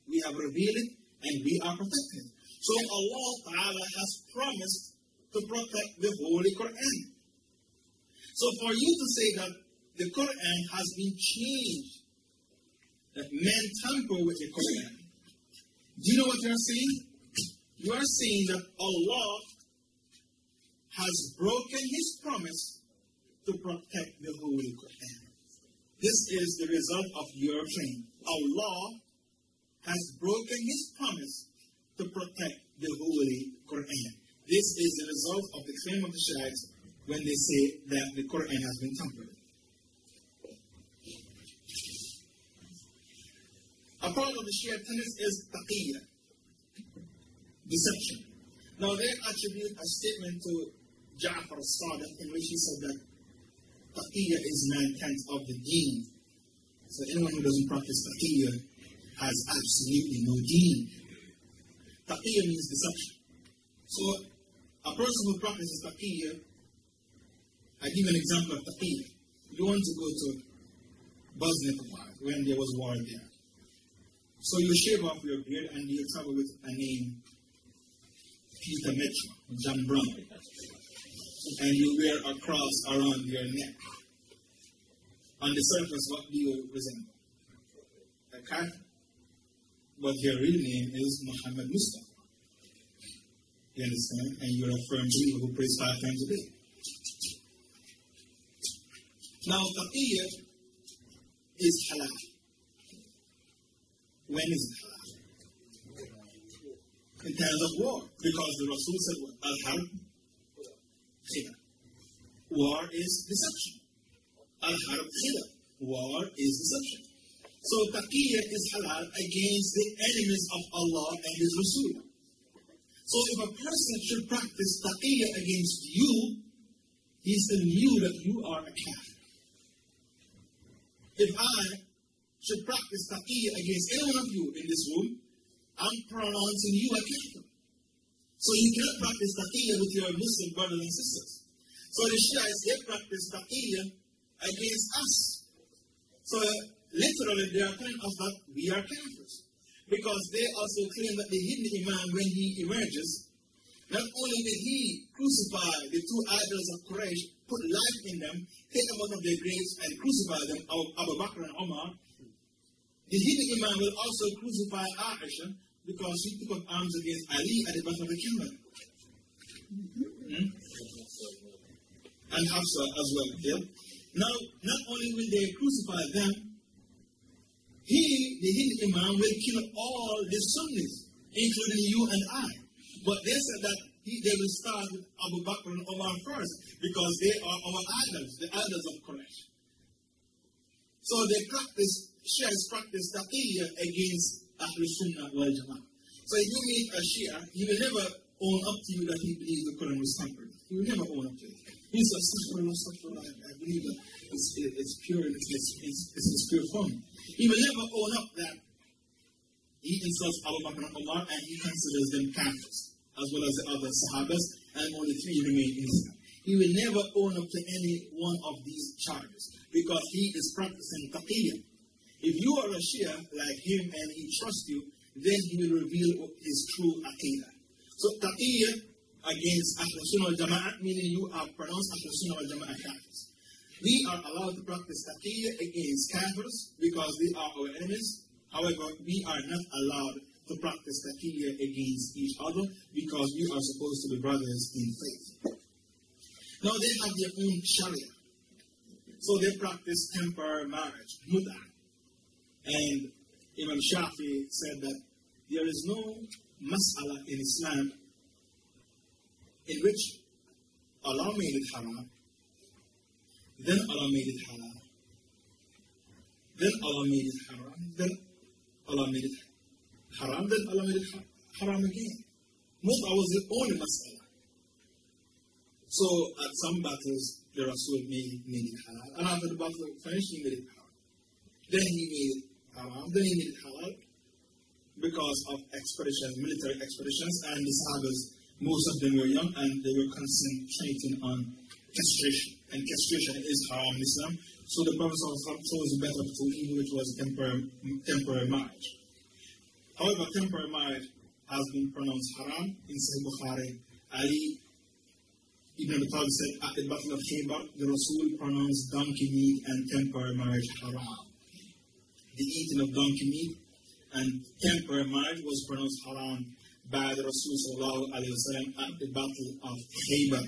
We have revealed it and we are protected. So Allah Ta'ala has promised to protect the Holy Quran. So for you to say that the Quran has been changed, that men tamper with the Quran, do you know what you are saying? You are saying that Allah has broken his promise to protect the Holy Quran. This is the result of your claim. Allah has broken his promise to protect the Holy Quran. This is the result of the claim of the Shiites when they say that the Quran has been tampered. A part of the Shia tenets is taqiyya, deception. Now they attribute a statement to Ja'far al-Sadiq in which he said that taqiyya is nine-tenths of the deen. So anyone who doesn't practice taqiyya has absolutely no deen. Taqiyya means deception. So a person who practices taqiyya, I give an example of taqiyya. You want to go to Bosnia when there was war there. So you shave off your beard and you travel with a name, Peter Metro, John Brown. And you wear a cross around your neck. On the surface, what do you resemble? A cat? But your real name is Muhammad Mustafa. You understand? And you're a firm believer who prays five times a day. Now, taqiyya is halal. When is it halal? In times of war. Because the Rasul said, Al-Harb, khida. War is deception. Al-Harb, khida. War is deception. So taqiyya is halal against the enemies of Allah and His Rasul. So if a person should practice taqiyya against you, he's telling you that you are a kafir. If I should practice taqiyya against any one of you in this room, I'm pronouncing you a kafir. So you cannot practice taqiyya with your Muslim brothers and sisters. So the Shiites, they practice taqiyya against us. So literally, they are telling us that we are kafirs. Because they also claim that the hidden Imam, when he emerges, not only did he crucify the two idols of Quraysh, put life in them, take them out of their graves, and crucify them, Abu Bakr and Omar, the hidden Imam will also crucify Aisha because she took up arms against Ali at the Battle of the Kingdom. Hmm? And Hafsa as well. Yeah? Now, not only will they crucify them, he, the hidden Imam, will kill all the Sunnis, including you and I. But they said that he, they will start with Abu Bakr and Omar first because they are our idols, the idols of Quraysh. So they practice, Shias practice taqiyya against Ahlul Sunnah wal Jama'ah. So if you meet a Shia, he will never own up to you that he believes the Quran was tampered. He will never own up to it. He says, Astaghfirullah, Astaghfirullah, I believe that it's, it's pure and it's, it's, it's, pure form. He will never own up that he insults Abu Bakr and Omar and he considers them kafirs, as well as the other Sahabas, and only three remain innocent. He will never own up to any one of these charges because he is practicing taqiyya. If you are a Shia like him and he trusts you, then he will reveal his true aqidah. So taqiyya against Ahlul Sunnah wal Jama'ah, meaning you are pronounced Ahlul Sunnah wal Jama'ah kafirs. We are allowed to practice taqiyya against kafirs because they are our enemies. However, we are not allowed to practice taqiyya against each other because we are supposed to be brothers in faith. Now they have their own sharia. So they practice temporary marriage, muta. And Imam Shafi said that there is no mas'ala in Islam in which Allah made it haram, then Allah made it halal, then Allah made it haram, then Allah made it haram, then Allah made it haram again. Muta was the only mas'ala. So at some battles, the Rasul made, made it halal, and after the battle finished, he made it haram. Then he made it haram, then he made it halal because of expeditions, military expeditions, and the Sahabas, most of them were young and they were concentrating on castration. And castration is haram Islam. So the Prophet chose better to leave, which was temporary, temporary marriage. However, temporary marriage has been pronounced haram in Sahih Bukhari. Ali Ibn Abi Talib said at the Battle of Khaybar, the Rasul pronounced donkey meat and temporary marriage haram. The eating of donkey meat and temporary marriage was pronounced haram by the Rasul at the Battle of Khaybar.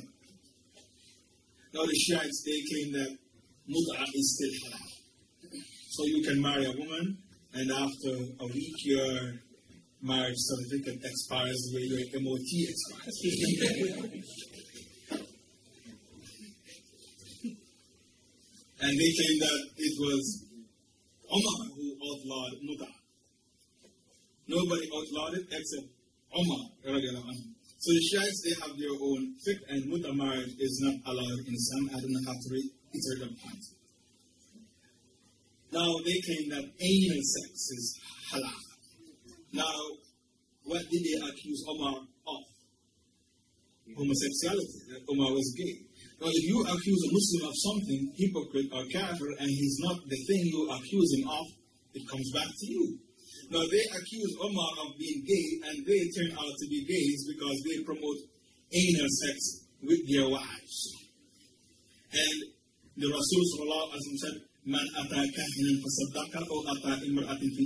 Now the Shiites, they claim that mut'ah is still halal. So you can marry a woman and after a week your marriage certificate expires the way your MOT expires. And they claim that it was Omar who outlawed muta. Nobody outlawed it except Umar. So the Shiites, they have their own fiqh, and muta marriage is not allowed in Islam. I don't know how to. Now, they claim that anal sex is halal. Now, what did they accuse Omar of? Homosexuality, that Omar was gay. Now, if you accuse a Muslim of something, hypocrite or kafir, and he's not the thing you accuse him of, it comes back to you. Now, they accuse Omar of being gay, and they turn out to be gays because they promote anal sex with their wives. And the Rasul said, Man kahinan fasaddaka or ata imra'atin fi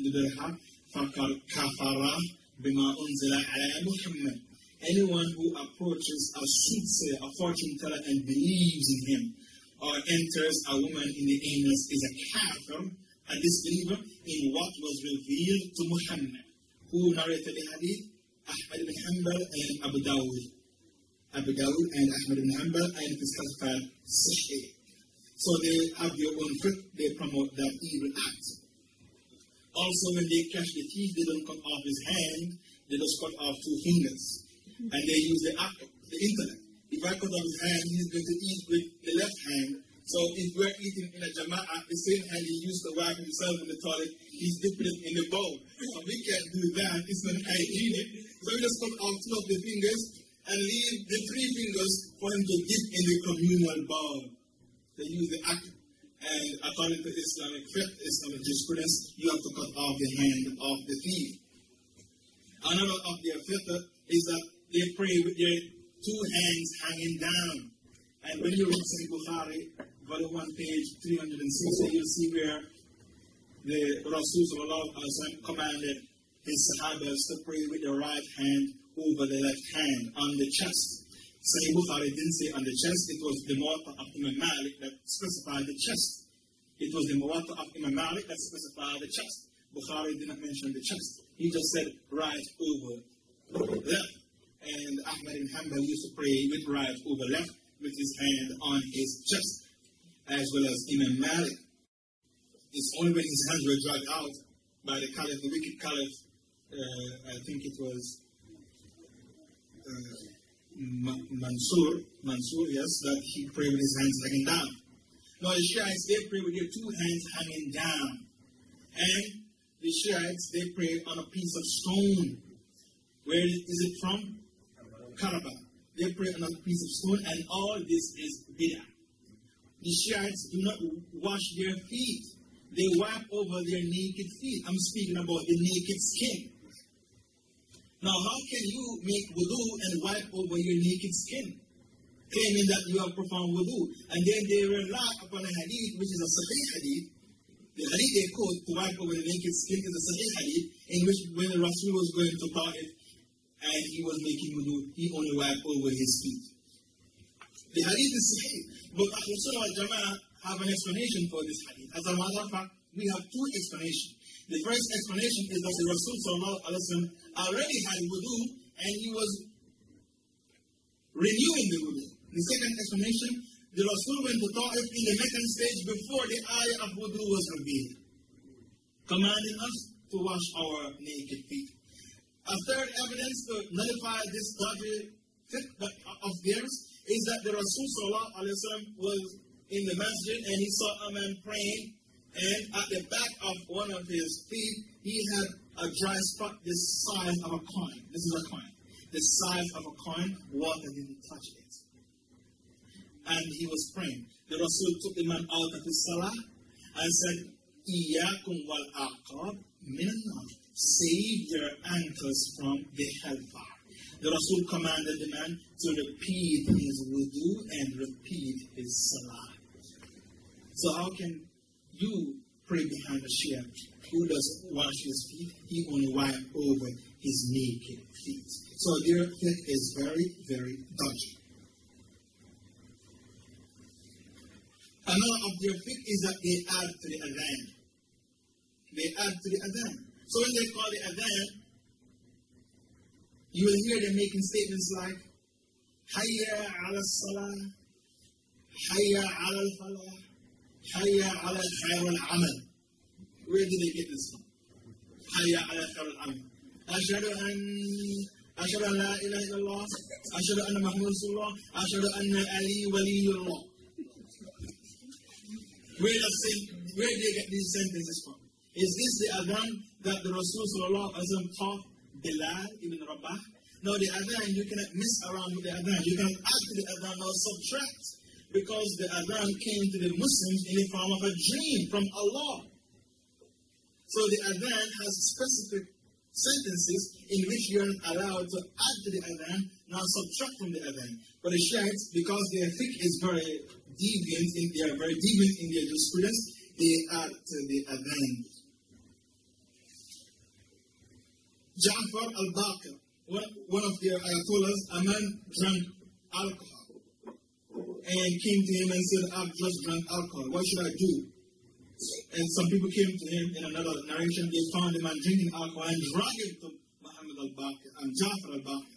fakar kafara bima unzila Muhammad. Anyone who approaches a soothsayer, a fortune teller, and believes in him, or enters a woman in the anus is a kafir, a disbeliever in what was revealed to Muhammad. Who narrated the hadith? Ahmad ibn Hanbal and Abu Dawud. Abu Dawud and Ahmad ibn Hanbal, and classified Sahih. So they have their own fiqh, they promote that evil act. Also, when they catch the thief, they don't cut off his hand, they just cut off two fingers and they use the the internet. If I cut off his hand, he's going to eat with the left hand. So if we're eating in a jama'ah, the same hand he used to wipe himself in the toilet, he's dipping it in the bowl. So we can't do that. It's not hygienic. So we just cut off two of the fingers and leave the three fingers for him to dip in the communal bowl. They use the act. And according to Islamic faith, Islamic jurisprudence, you have to cut off the hand of the thief. Another of their faith is that they pray with their two hands hanging down. And when you read Sahih Bukhari, volume 1, page 360, you'll see where the Rasul commanded his Sahabas to pray with the right hand over the left hand on the chest. Sahih Bukhari didn't say on the chest, it was the Muwatta of Imam Malik that specified the chest. It was the Muwatta of Imam Malik that specified the chest. Bukhari did not mention the chest. He just said right over left and Ahmad ibn Hanbal used to pray with right over left with his hand on his chest, as well as Imam Malik. It's only when his hands were dragged out by the caliph, the wicked caliph, uh, I think it was uh, Mansur, Mansur, yes, that he prayed with his hands hanging down. Now the Shiites, they pray with their two hands hanging down. And the Shiites, they pray on a piece of stone. Where is it from? Kaaba. They pray on a piece of stone, and all this is bid'ah. The Shiites do not wash their feet. They wipe over their naked feet. I'm speaking about the naked skin. Now, how can you make wudu and wipe over your naked skin? Claiming that you have performed wudu. And then they rely upon a hadith, which is a sahih hadith. The hadith they quote to wipe over the naked skin is a sahih hadith, in which when the Rasul was going to Ta'if, and he was making wudu, he only wiped over his feet. The hadith is sahih, but Sunnah wal Jama'ah have an explanation for this hadith. As a matter of fact, we have two explanations. The first explanation is that the Rasul already had wudu and he was renewing the wudu. The second explanation, the Rasul went to Ta'if in the Meccan stage before the ayah of wudu was revealed, commanding us to wash our naked feet. A third evidence to nullify this dodgy of theirs is that the Rasul was in the masjid and he saw a man praying, and at the back of one of his feet, he had a dry spot the size of a coin. This is a coin. The size of a coin, water didn't touch it. And he was praying. The Rasul took the man out of his salah and said, Iyakum wal aqab min save their ankles from the hellfire. The Rasul commanded the man to repeat his wudu and repeat his salah. So how can you pray behind a Shia who doesn't wash his feet? He only wipe over his naked feet. So their faith is very, very dodgy. Another of their faith is that they add to the adhan. They add to the adhan. So when they call the adhan, you will hear them making statements like, حي على الصلاة حي على الفلاح حي على الخير والعمل ويدل يجد الصلاه حي على الخير والعمل أشهد أن أشهد أن لا إله إلا الله أشهد أن محمد رسول الله أشهد أن علي ولي الله Where does it, where do you get these sentences from? Is this the Adam that the Rasul Sallallahu Alaihi Wasallam taught Bilal ibn Rabah? No, the adhan, you cannot mess around with the adhan. You cannot add to the adhan or subtract because the adhan came to the Muslims in the form of a dream from Allah. So the adhan has specific sentences in which you are allowed to add to the adhan, not subtract from the adhan. But the Shiites, because their fiqh is very deviant, in, they are very deviant in their jurisprudence, they add to the adhan. Ja'far al-Baqir, one, one of the ayatollahs, a man drank alcohol and came to him and said, I've just drank alcohol. What should I do? And some people came to him in another narration. They found him man drinking alcohol and dragged him to Muhammad al-Baqir and Ja'far al-Baqir.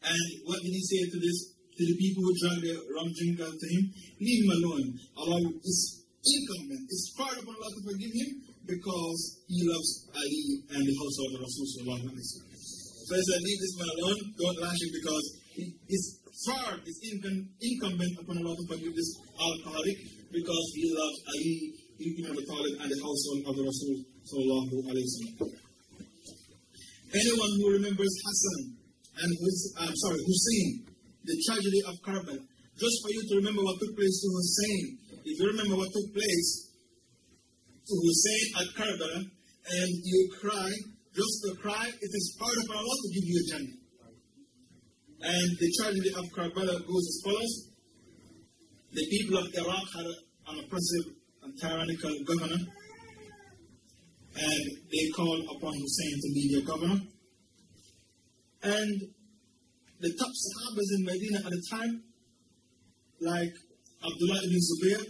And what did he say to this? To the people who dragged the rum drinker to him? Leave him alone. Allah is incumbent. It's part of Allah to forgive him because he loves Ali and the household of Rasul. Said, leave this man alone. Don't lash him because he is far is incumbent upon Allah to forgive this alcoholic because he loves Ali ibn Abi Talib and the household of the Rasul Anyone who remembers Hassan and uh, I'm sorry, Hussein, the tragedy of Karbala, just for you to remember what took place to Hussein, if you remember what took place to Hussein at Karbala and you cry, just to cry, it is part of Allah to give you a Jannah. And the tragedy of Karbala goes as follows. The people of Iraq had an oppressive and tyrannical governor, and they called upon Hussein to be their governor. And the top Sahabas in Medina at the time, like Abdullah ibn Zubayr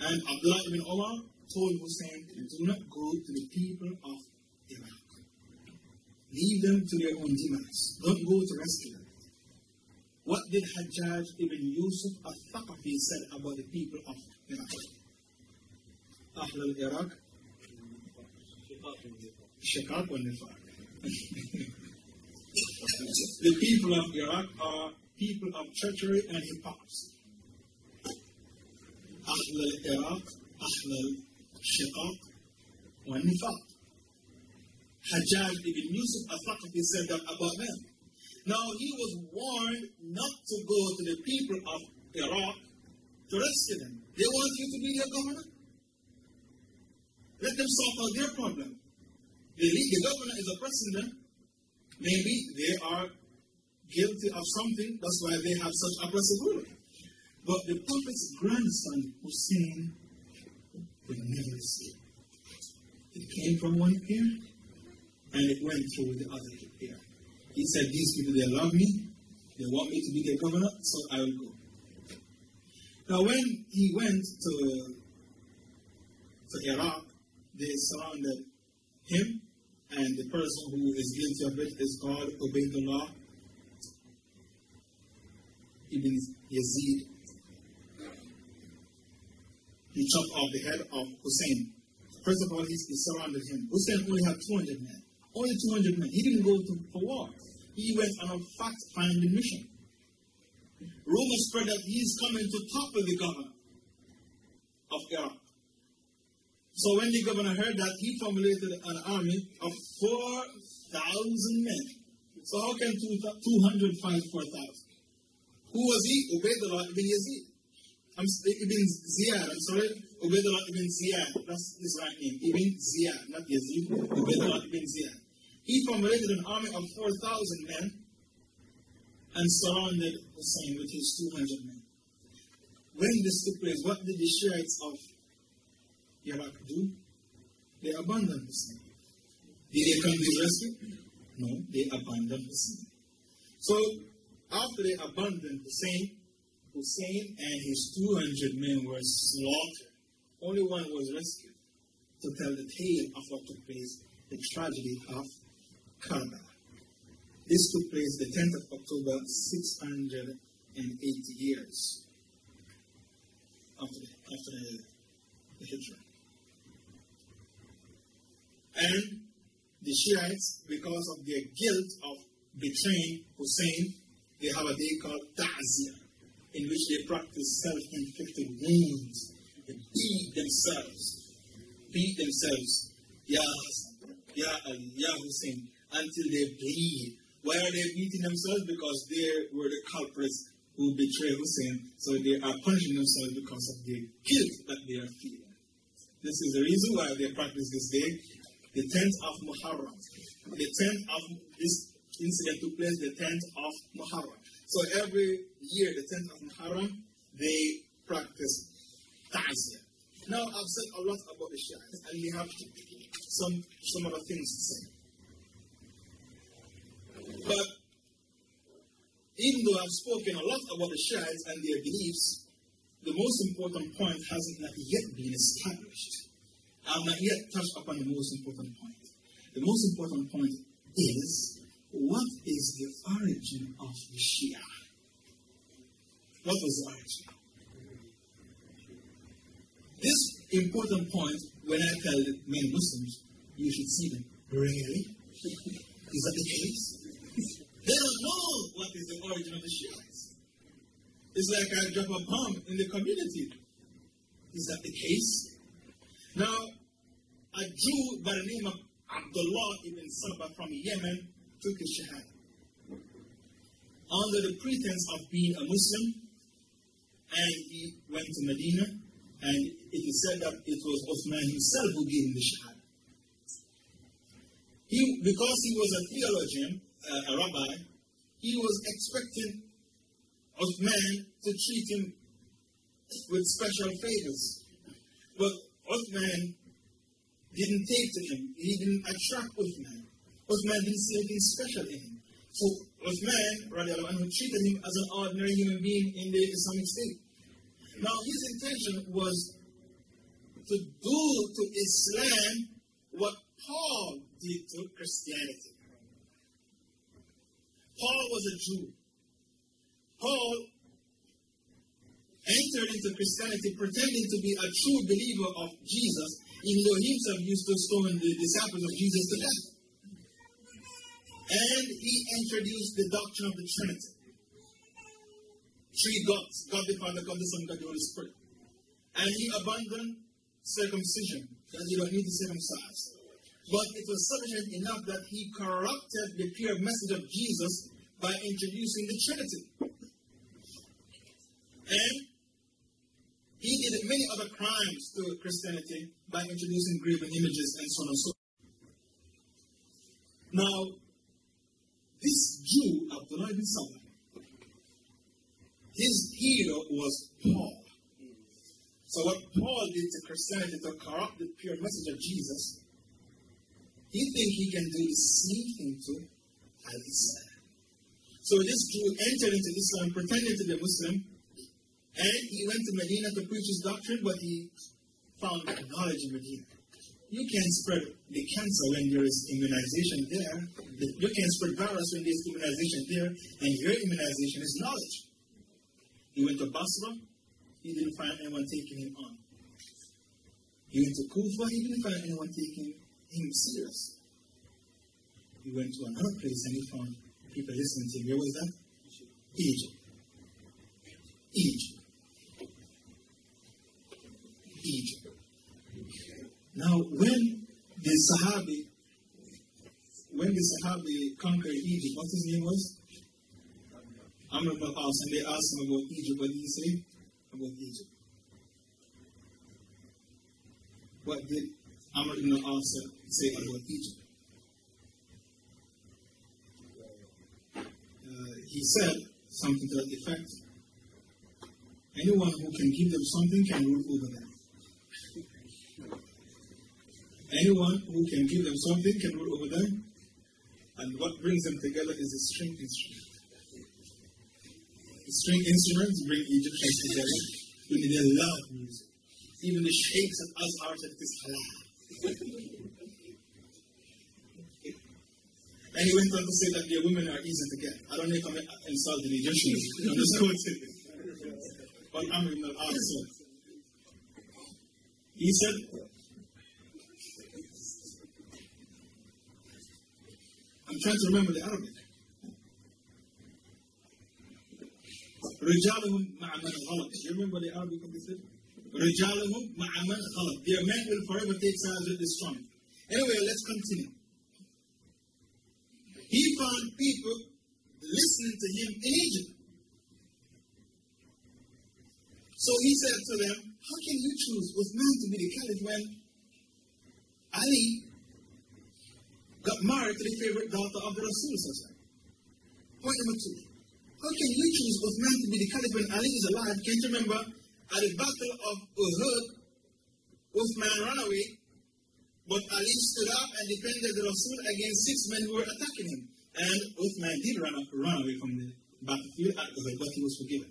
and Abdullah ibn Omar, told Hussein, do not go to the people of. Leave them to their own demise. Don't go to rescue them. What did Hajjaj ibn Yusuf al-Thaqafi said about the people of Iraq? أهل العراق شقاق والنفاق The people of Iraq are people of treachery and hypocrisy. أهل العراق أهل الشقاق والنفاق Hajjaj ibn Yusuf al-Thaqafi said that about them. Now he was warned not to go to the people of Iraq to rescue them. They want you to be their governor. Let them solve out their problem. The, the governor is oppressing them. Maybe they are guilty of something. That's why they have such oppressive ruler. But the prophet's grandson, Hussein, would never escape. It came from one ear and it went through the other ear. He said, These people, they love me. They want me to be their governor, so I will go. Now, when he went to, to Iraq, they surrounded him, and the person who is guilty of it is called Ubaidullah ibn Yazid. He chopped off the head of Hussein. First of all, he, he surrounded him. Hussein only had 200 men. Only 200 men. He didn't go to, for war. He went on a fact-finding mission. Rumors spread that he is coming to topple the governor of Iraq. So when the governor heard that, he formulated an army of 4,000 men. So how can 200 fight 4,000? Who was he? Ubaidullah ibn Yazid. I'm Ibn Ziyad, I'm sorry. Ubaidullah ibn Ziyad. That's his right name. Ibn Ziyad, not Yazid. Ubaidullah ibn Ziyad. He formulated an army of 4,000 men and surrounded Hussein with his 200 men. When this took place, what did the Shiites of Iraq do? They abandoned Hussein. Did they come to rescue? No, they abandoned Hussein. So, after they abandoned Hussein, Hussein and his 200 men were slaughtered. Only one was rescued to tell the tale of what took place, the tragedy of Karbala. This took place the 10th of October, 680 years after after the, the Hijrah. And the Shiites, because of their guilt of betraying Hussein, they have a day called Ta'ziyah, in which they practice self-inflicted wounds. They beat themselves, beat themselves, Ya Ya Ya Hussein, until they bleed. Why are they beating themselves? Because they were the culprits who betrayed Hussein, so they are punishing themselves because of the guilt that they are feeling. This is the reason why they practice this day, the 10th of Muharram. The 10th of this incident took place the 10th of Muharram. So every year, the 10th of Muharram, they practice ta'ziyah. Now, I've said a lot about the Shiites, and we have some, some other things to say. But even though I've spoken a lot about the Shiites and their beliefs, the most important point hasn't not yet been established. I've not yet touched upon the most important point. The most important point is what is the origin of the Shia? What was the origin? This important point, when I tell many Muslims, you should see them. Really? Is that the case? They don't know what is the origin of the Shiites. It's like I drop a bomb in the community. Is that the case? Now, a Jew by the name of Abdullah ibn Saba from Yemen took his Shahada. Under the pretense of being a Muslim, and he went to Medina, and it is said that it was Uthman himself who gave him the Shahada. He, because he was a theologian, uh, a rabbi, he was expecting Uthman to treat him with special favors. But Uthman didn't take to him. He didn't attract Uthman. Uthman didn't see anything special in him. So Uthman, anhu, treated him as an ordinary human being in the Islamic State. Now his intention was to do to Islam what Paul did to Christianity. Paul was a Jew. Paul entered into Christianity pretending to be a true believer of Jesus, even though he himself used to stone the disciples of Jesus to death. And he introduced the doctrine of the Trinity. Three gods God the Father, God the Son, God the Holy Spirit. And he abandoned circumcision, that you don't need to circumcise. But it was sufficient enough that he corrupted the pure message of Jesus by introducing the Trinity. And he did many other crimes to Christianity by introducing graven images and so on and so on. Now, this Jew, Abdullah ibn Salam, his hero was Paul. So what Paul did to Christianity to corrupt the pure message of Jesus he thinks he can do the same thing to Al-Islam. So this Jew entered into Islam pretending to be a Muslim, and he went to Medina to preach his doctrine, but he found knowledge in Medina. You can't spread the cancer when there is immunization there. You can't spread virus when there's immunization there, and your immunization is knowledge. He went to Basra, he didn't find anyone taking him on. He went to Kufa, he didn't find anyone taking him serious. He went to another place and he found people listening to him. Where was that? Egypt. Egypt. Egypt. Now, when the Sahabi, when the Sahabi conquered Egypt, what his name was? Amr ibn al-As, and they asked him about Egypt. What did he say about Egypt? What did Amr ibn al-As say about Egypt? Uh, he said something to that effect. Anyone who can give them something can rule over them. Anyone who can give them something can rule over them. And what brings them together is a string instrument. The string instruments bring Egyptians together when they love music. Even the sheikhs and Azhar said it is halal And he went on to say that their women are easy to get. I don't know if I'm insulting Egyptians. I'm just quoting. But I'm in the answer. He said, I'm trying to remember the Arabic. رجالهم مع من غلط. You remember the Arabic of this? رجالهم مع من غلط. Their men will forever take sides with the strong. Anyway, let's continue. He found people listening to him in Egypt. So he said to them, How can you choose Uthman to be the caliph when Ali got married to the favorite daughter of the Rasul? Point number two. How can you choose Uthman to be the caliph when Ali is alive? Can't you remember at the battle of Uhud, Uthman ran away, but Ali stood up and defended the Rasul against six men who were attacking him. And Uthman did run, run away from the battlefield at Uhud, but he was forgiven.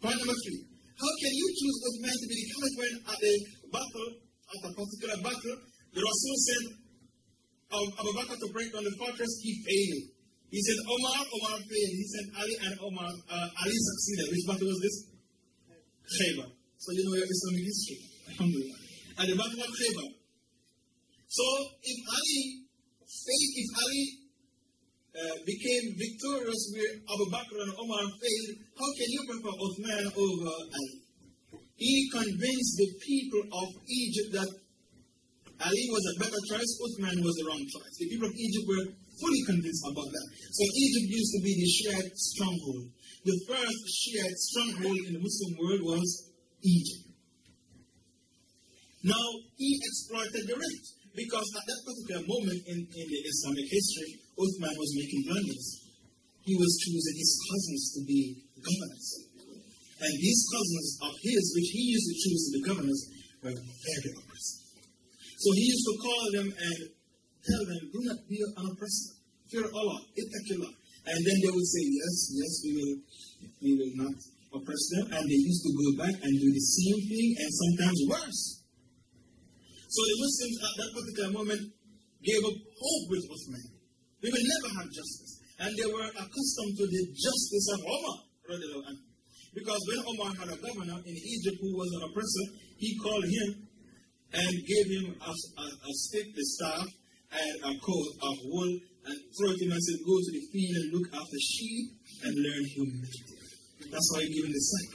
Point number three. How can you choose Uthman to be the caliph when at a battle, at a particular battle, the Rasul said of Abu Bakr to break down the fortress, he failed. He said Omar, Omar failed. He said Ali and Omar, uh, Ali succeeded. Which battle was this? Khaybar. So you know your Islamic history. Alhamdulillah. At the battle of Khaybar. So if Ali failed, if Ali uh, became victorious where Abu Bakr and Omar failed, how can you prefer Uthman over Ali? He convinced the people of Egypt that Ali was a better choice, Uthman was the wrong choice. The people of Egypt were fully convinced about that. So Egypt used to be the Shiite stronghold. The first Shiite stronghold in the Muslim world was Egypt. Now, he exploited the rift because at that particular moment in, in the Islamic history, Uthman was making blunders. He was choosing his cousins to be governors. And these cousins of his, which he used to choose to be governors, were very oppressive. So he used to call them and tell them, do not be an oppressor. Fear Allah, ittaqillah. And then they would say, yes, yes, we will, we will not oppress them. And they used to go back and do the same thing and sometimes worse. So the Muslims at that particular moment gave up hope with Uthman. We will never have justice. And they were accustomed to the justice of Omar. Because when Omar had a governor in Egypt who was an oppressor, he called him and gave him a, a, a stick, the staff, and a coat of wool, and throw him and said, Go to the field and look after sheep and learn humility. That's why he gave him the sack.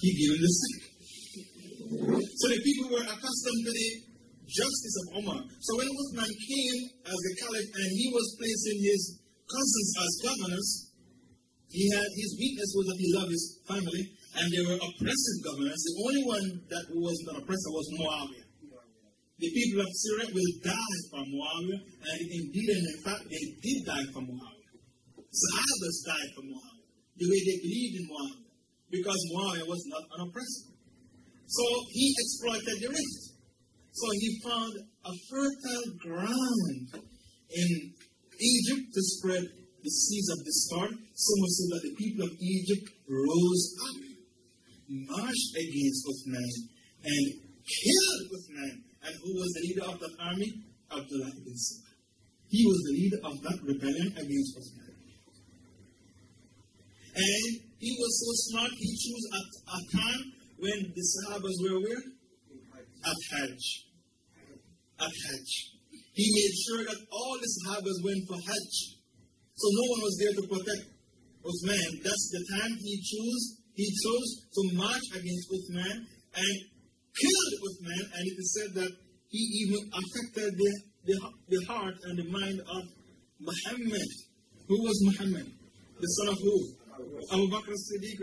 He gave him the sack. So the people were accustomed to the justice of Omar. So when Uthman came as the caliph and he was placing his cousins as governors, he had his weakness was that he loved his family, and they were oppressive governors. The only one that was not oppressive was Muawiyah. The people of Syria will die for Muawiyah, and indeed and in fact they did die for Muawiyah. Sahabas died for Muawiyah, the way they believed in Muawiyah, because Muawiyah was not an oppressor. So he exploited the rift. So he found a fertile ground in Egypt to spread the seeds of discord, so much so that the people of Egypt rose up, marched against Uthman, and killed Uthman. And who was the leader of that army? Abdullah ibn Saba. He was the leader of that rebellion against Uthman. And he was so smart, he chose a, a time when the Sahabas were where? At Hajj. At Hajj. He made sure that all the Sahabas went for Hajj. So no one was there to protect Uthman. That's the time he chose. He chose to march against Uthman and killed Uthman. And it is said that he even affected the, the, the heart and the mind of Muhammad. Who was Muhammad? The son of who? Abu Bakr as-Siddiq.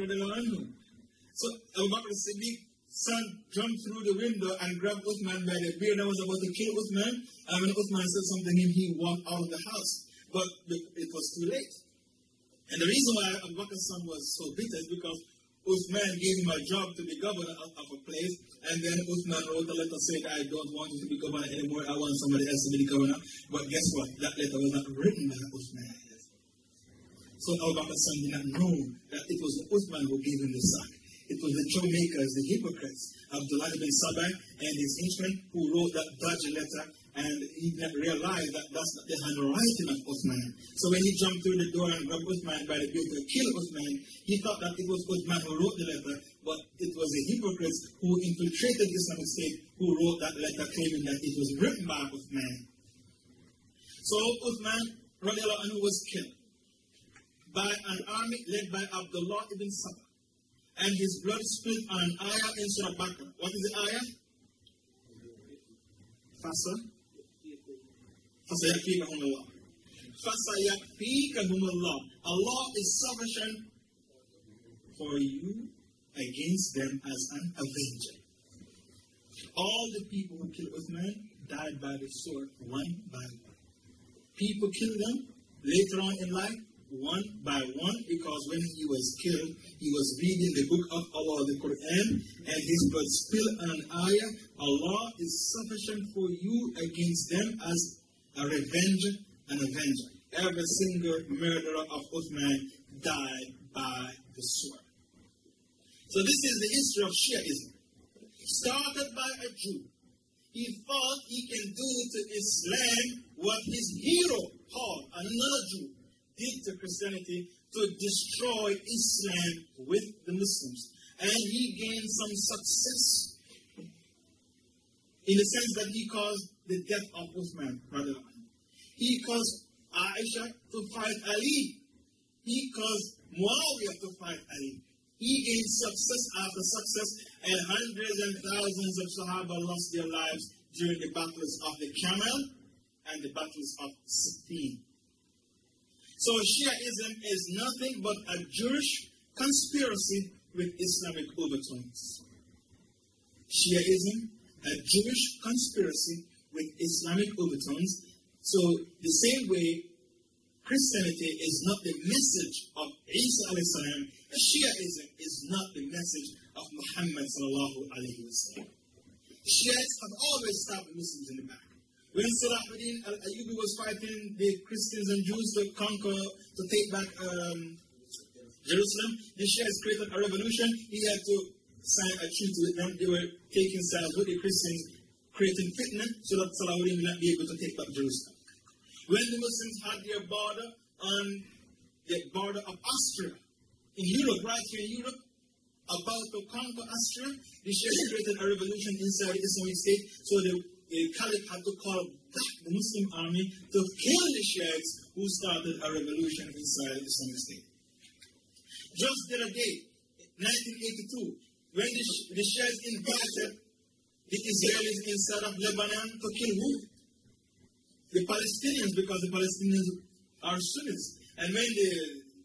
So Abu Bakr as-Siddiq son jumped through the window and grabbed Uthman by the beard and was about to kill Uthman. And when Uthman said something him, he walked out of the house. But it was too late. And the reason why Abu Bakr's son was so bitter is because Uthman gave him a job to be governor of, of a place, and then Uthman wrote a letter saying, I don't want you to be governor anymore, I want somebody else to be governor. But guess what? That letter was not written by Uthman. So Abu Bakr's son did not know that it was Uthman who gave him the sack. It was the troublemakers, the hypocrites, Abdullah ibn Saba and his henchmen who wrote that dodgy letter and he didn't that that's not the handwriting of Uthman. So when he jumped through the door and grabbed Uthman by the beard to kill Uthman, he thought that it was Uthman who wrote the letter, but it was the hypocrites who infiltrated Islamic State who wrote that letter claiming that it was written by Uthman. So Uthman radiallahu anhu was killed by an army led by Abdullah ibn Saba. And his blood spilled on an ayah in Surah. What is the ayah? Fasa. Fasayakfikahum Allah. Fasayakfikahum Allah. Allah is sufficient for you against them as an avenger. All the people who killed Uthman died by the sword one by one. People killed them later on in life one by one because when he was killed, he was reading the book of Allah, the Quran, and his blood spilled an ayah. Allah is sufficient for you against them as a revenger and avenger. Every single murderer of Uthman died by the sword. So this is the history of Shiaism. Started by a Jew. He thought he can do to Islam what his hero, Paul, another Jew, did to Christianity to destroy Islam with the Muslims. And he gained some success in the sense that he caused the death of Uthman. He caused Aisha to fight Ali. He caused Muawiyah to fight Ali. He gained success after success, and hundreds and thousands of Sahaba lost their lives during the battles of the Camel and the battles of Siffin. So Shiaism is nothing but a Jewish conspiracy with Islamic overtones. Shiaism, a Jewish conspiracy with Islamic overtones. So the same way Christianity is not the message of Isa salam, Shiaism is not the message of Muhammad alayhi Shiites have always stabbed Muslims in the back. When Salahuddin al Ayyubi was fighting the Christians and Jews to conquer, to take back um, Jerusalem, the Shiites created a revolution. He had to sign a treaty with them. They were taking sides with the Christians, creating fitna so that Salahuddin would not be able to take back Jerusalem. When the Muslims had their border on the border of Austria, in Europe, right here in Europe, about to conquer Austria, the Shiites created a revolution inside the Islamic State so they the Caliph had to call back the Muslim army to kill the Shiites who started a revolution inside the Islamic State. Just the other day, 1982, when the, the Shiites invited the Israelis inside of Lebanon to kill who? The Palestinians, because the Palestinians are Sunnis. And when the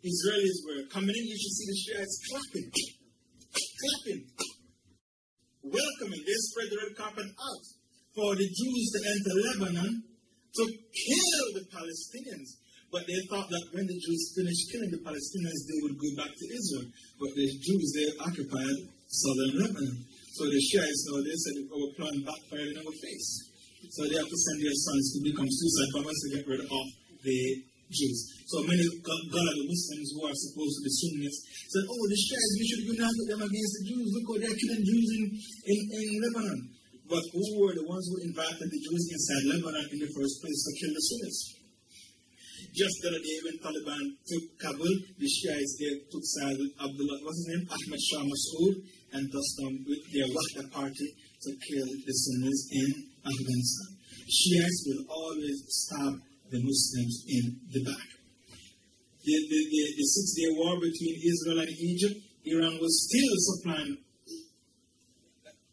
Israelis were coming in, you should see the Shiites clapping. Clapping. Welcoming. They spread the red carpet out for the Jews to enter Lebanon to kill the Palestinians. But they thought that when the Jews finished killing the Palestinians, they would go back to Israel. But the Jews, they occupied southern Lebanon. So the Shiites, now they said our plan backfired in our face. So they have to send their sons to become suicide bombers to get rid of the Jews. So many Gullah Muslims who are supposed to be Sunnis said, oh, the Shiites, we should unite them against the Jews. Look they're killing Jews in, in, in Lebanon. But who were the ones who invited the Jews inside Lebanon in the first place to kill the Sunnis? Just the other day when Taliban took Kabul, the Shiites they took with Abdullah, what's his name? Ahmed Shah Massoud, and thus them with their Wahda party to kill the Sunnis in Afghanistan. Shiites will always stab the Muslims in the back. The, the, the, the Six Day War between Israel and Egypt, Iran was still supplying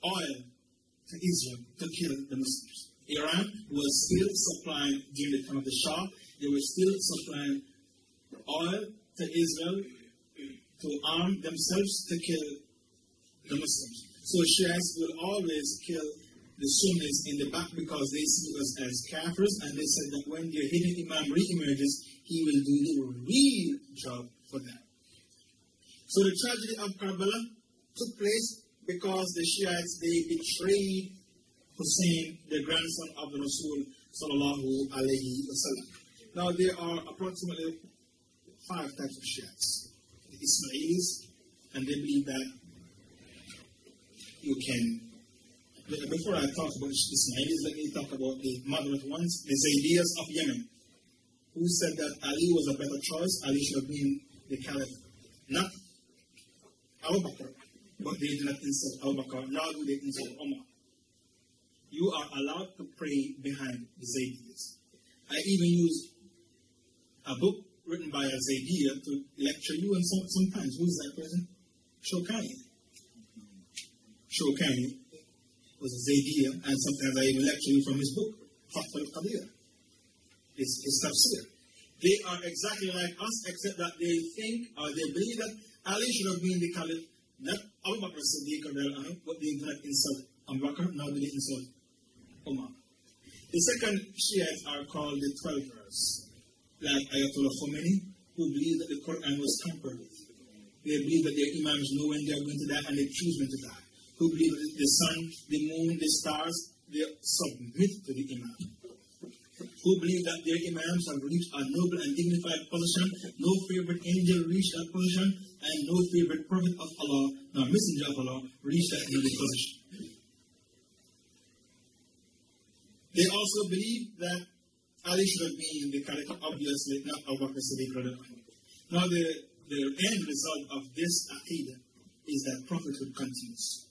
oil to Israel to kill the Muslims. Iran was still supplying, during the time of the Shah, they were still supplying oil to Israel to arm themselves to kill the Muslims. So Shiites will always kill the Sunnis in the back because they see us as kafirs, and they said that when their hidden Imam re-emerges, he will do the real job for them. So the tragedy of Karbala took place because the Shiites they betrayed Hussein, the grandson of the Rasul sallallahu alayhi wasallam. Now there are approximately five types of Shiites. The Ismailis, and they believe that you can. Before I talk about the Ismailis, let me talk about the moderate ones, the Zaydiyas of Yemen, who said that Ali was a better choice. Ali should have been the caliph, not Abu Bakr but they did not insult Abu Bakr, nor do they insult Omar. You are allowed to pray behind the Zaydis. I even use a book written by a Zaydiya to lecture you, and some, sometimes who's that person? Shawkani. Shawkani was a Zaydiya, and sometimes I even lecture you from his book, Fath al-Qadir. It's his tafsir. They are exactly like us, except that they think or they believe that Ali should have been the caliph, not Abu Bakr Siddiq, but they insult Abu Bakr, now they insult Umar. The second Shiites are called the Twelvers, like Ayatollah Khomeini, who believe that the Quran was tampered with. They believe that their imams know when they are going to die and they choose when to die. Who believe that the sun, the moon, the stars, they submit to the imam who believe that their imams have reached a noble and dignified position. No favorite angel reached that position, and no favorite prophet of Allah, nor messenger of Allah, reached that noble position. They also believe that Ali should the caliph, obviously, not Abu Bakr Siddiq. Now, the, the end result of this aqidah is that prophethood continues.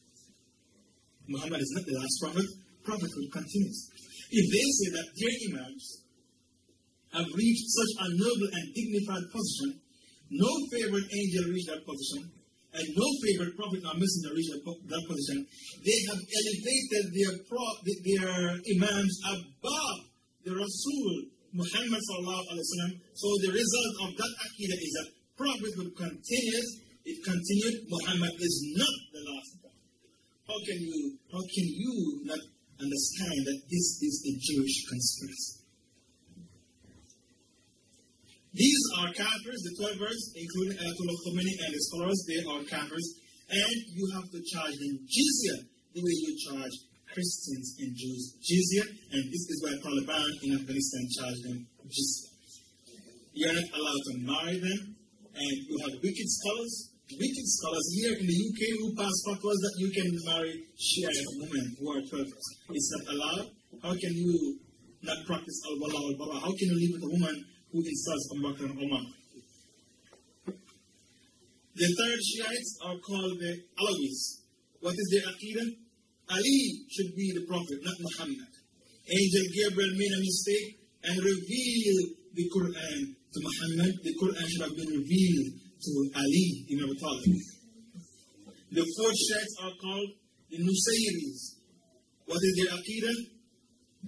Muhammad is not the last prophet, prophethood continues. If they say that their imams have reached such a noble and dignified position, no favorite angel reached that position, and no favorite prophet or messenger reached that position, they have elevated their, pro- their imams above the Rasul Muhammad sallallahu. So the result of that aqidah is that will continue It continued. Muhammad is not the last prophet. How can you? How can you not understand that this is a Jewish conspiracy. These are kafirs, the Twelvers, including Ayatollah Khomeini and the scholars, they are kafirs, and you have to charge them jizya the way you charge Christians and Jews jizya, and this is why Taliban in Afghanistan charge them jizya. You're not allowed to marry them, and you have wicked scholars wicked scholars here in the UK who pass fatwas that you can marry Shia women who are 12. It's not allowed. How can you not practice al wala al bara? How can you live with a woman who insults Abu Bakr Umar? The third Shiites are called the Alawis. What is their aqidah? Ali should be the prophet, not Muhammad. Angel Gabriel made a mistake and revealed the Quran to Muhammad. The Quran should have been revealed to Ali ibn Abi Talib. The four sects are called the Nusayris. What is their aqidah?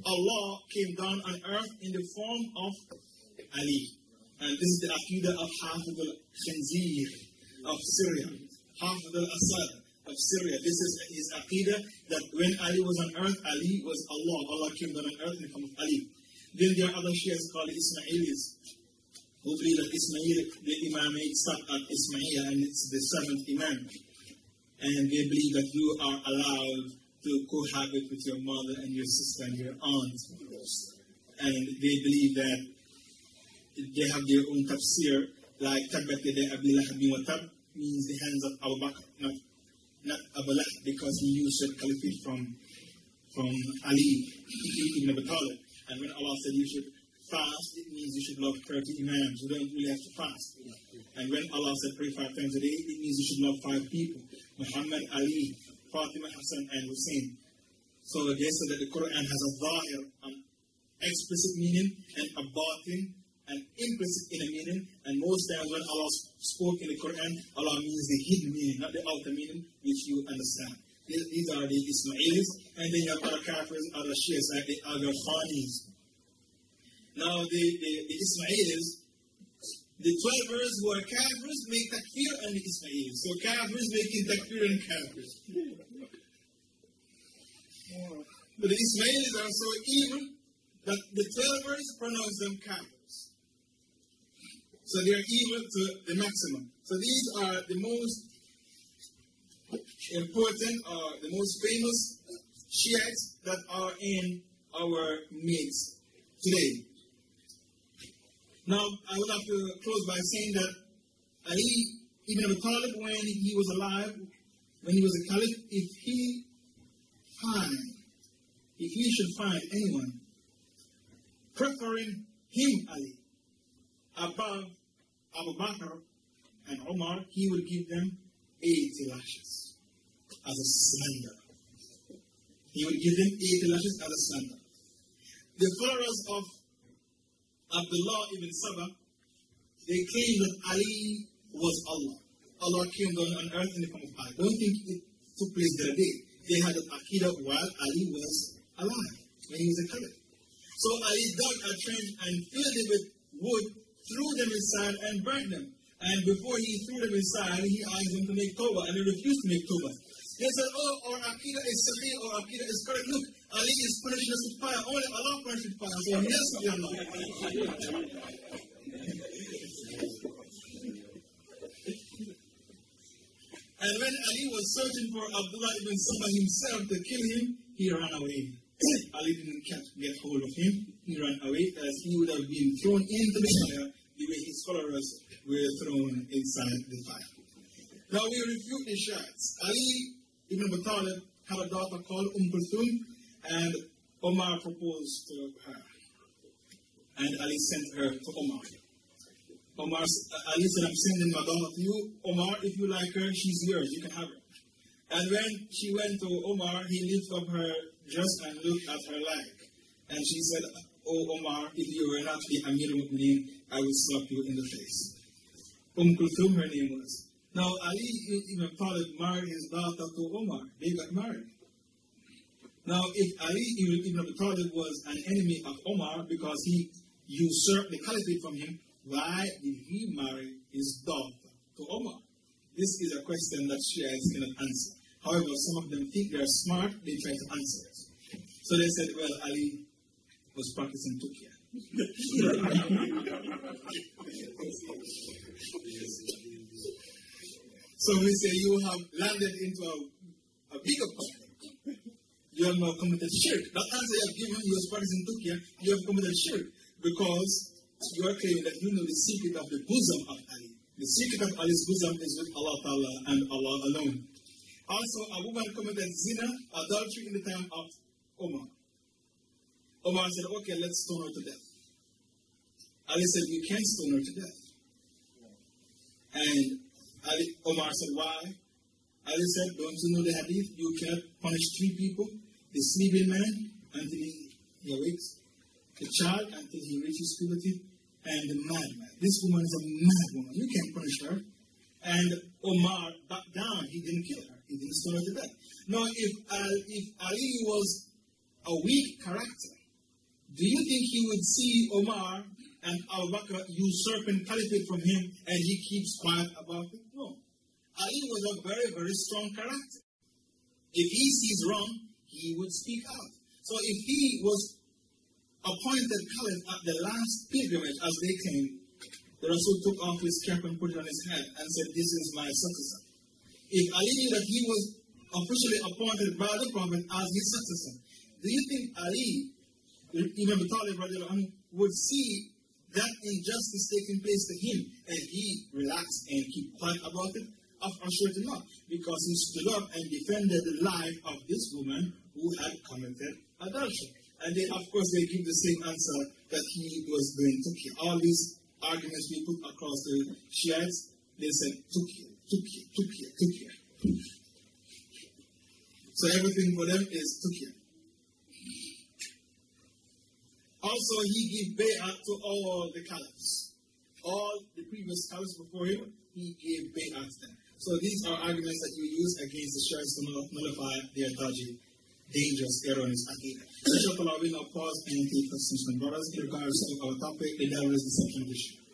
Allah came down on earth in the form of Ali. And this is the aqidah of Hafid al-Khinzir of Syria. Hafez al-Assad of Syria. This is his aqidah that when Ali was on earth, Ali was Allah. Allah came down on earth in the form of Ali. Then there are other Shias called Ismailis who believe that Ismail, the Imam start at Ismail and it's the seventh Imam. And they believe that you are allowed to cohabit with your mother and your sister and your aunt. And they believe that they have their own tafsir, like Tabbat Abi Lahab means the hands of Abu Bakr, not, not because he used the caliphate from, from Ali Abi Talib. And when Allah said you should fast, it means you should love 30 imams. You don't really have to fast. And when Allah said pray five times a day, it means you should love five people Muhammad, Ali, Fatima, Hassan, and Hussein. So they said that the Quran has a zahir, an explicit meaning, and a batin, an implicit inner meaning. And most times when Allah spoke in the Quran, Allah means the hidden meaning, not the outer meaning, which you understand. These are the Ismailis, and then you have other Kafirs, other Shias, like the Aga Khanis, now, the, the, the Ismailis, the twelvers who are Kafirs make takfir on the Ismailis. So Kafirs making takfir on Kafirs. But the Ismailis are so evil that the twelvers pronounce them Kafirs. So they are evil to the maximum. So these are the most important or the most famous Shiites that are in our midst today. Now, I would like to close by saying that Ali ibn Abi Talib, when he was alive, when he was a caliph, if he find, if he should find anyone preferring him, Ali, above Abu Bakr and Umar, he will give them 80 lashes as a slander. He will give them 80 lashes as a slander. The followers of Abdullah ibn Saba they claim that Ali was Allah. Allah came down on earth in the form of Ali. Don't think it took place that day. They had an Aqidah while Ali was alive, when he was a caliph. So Ali dug a trench and filled it with wood, threw them inside, and burned them. And before he threw them inside, he asked them to make tawbah, and they refused to make tawbah. They said, Oh, our Aqidah is sahih, our Aqidah is correct. Look, Ali is punishing us with fire. Only Allah punishes with fire. So, yes, we are not. And when Ali was searching for Abdullah ibn Saba himself to kill him, he ran away. Ali didn't catch, get hold of him. He ran away as he would have been thrown into the fire his followers were thrown inside the fire. Now we refute the shots. Ali ibn Abi Talib had a daughter called Umm Kulthum, and Omar proposed to her. And Ali sent her to Omar. Omar, Ali said, I'm sending my daughter to you. Omar, if you like her, she's yours. You can have her. And when she went to Omar, he lifted up her dress and looked at her leg. And she said, Oh Omar, if you were not the Amir Mu'mineen, I would slap you in the face. Umm Kulthum, her name was. Now, Ali ibn Talib married his daughter to Omar. They got married. Now, if Ali ibn Abi Talib was an enemy of Omar because he usurped the caliphate from him, why did he marry his daughter to Omar? This is a question that Shiites cannot answer. However, some of them think they're smart, they try to answer it. So they said, well, Ali was practicing Taqiyya. so we say you have landed into a, a bigger problem. You have now committed shirk. That answer you have given, you practicing Taqiyya, you have committed shirk because you are claiming that you know the secret of the bosom of Ali. The secret of Ali's bosom is with Allah Ta'ala and Allah alone. Also, a woman committed zina, adultery in the time of Omar. Omar said, okay, let's stone her to death. Ali said, we can't stone her to death. And Ali, Omar said, why? Ali said, don't you know the hadith? You cannot punish three people, the sleeping man until he awakes, the child until he reaches puberty, and the madman. This woman is a mad woman. You can't punish her. And Omar backed down. He didn't kill her. He didn't stone her to death. Now, if, uh, if Ali was a weak character, do you think he would see Omar and Abu Bakr usurping caliphate from him and he keeps quiet about it? No. Ali was a very, very strong character. If he sees wrong, he would speak out. So if he was appointed caliph at the last pilgrimage as they came, the Rasul took off his cap and put it on his head and said, This is my successor. If Ali knew that he was officially appointed by the Prophet as his successor, do you think Ali, the Talib would see that injustice taking place to him and he relaxed and keep quiet about it? Of not, because he stood up and defended the life of this woman who had committed adultery. And then, of course, they give the same answer that he was doing Taqiyya. All these arguments we put across the Shiites, they said Taqiyya, Taqiyya, Taqiyya, Taqiyya. So everything for them is Taqiyya. Also, he gave bay'at to all the caliphs. All the previous caliphs before him, he gave bay'at to them. So these are arguments that you use against the Shiites to nullify their tajid dangerous errors again. Inshallah, we now pause and take questions from brothers in regards to our topic, the devil's deception issue.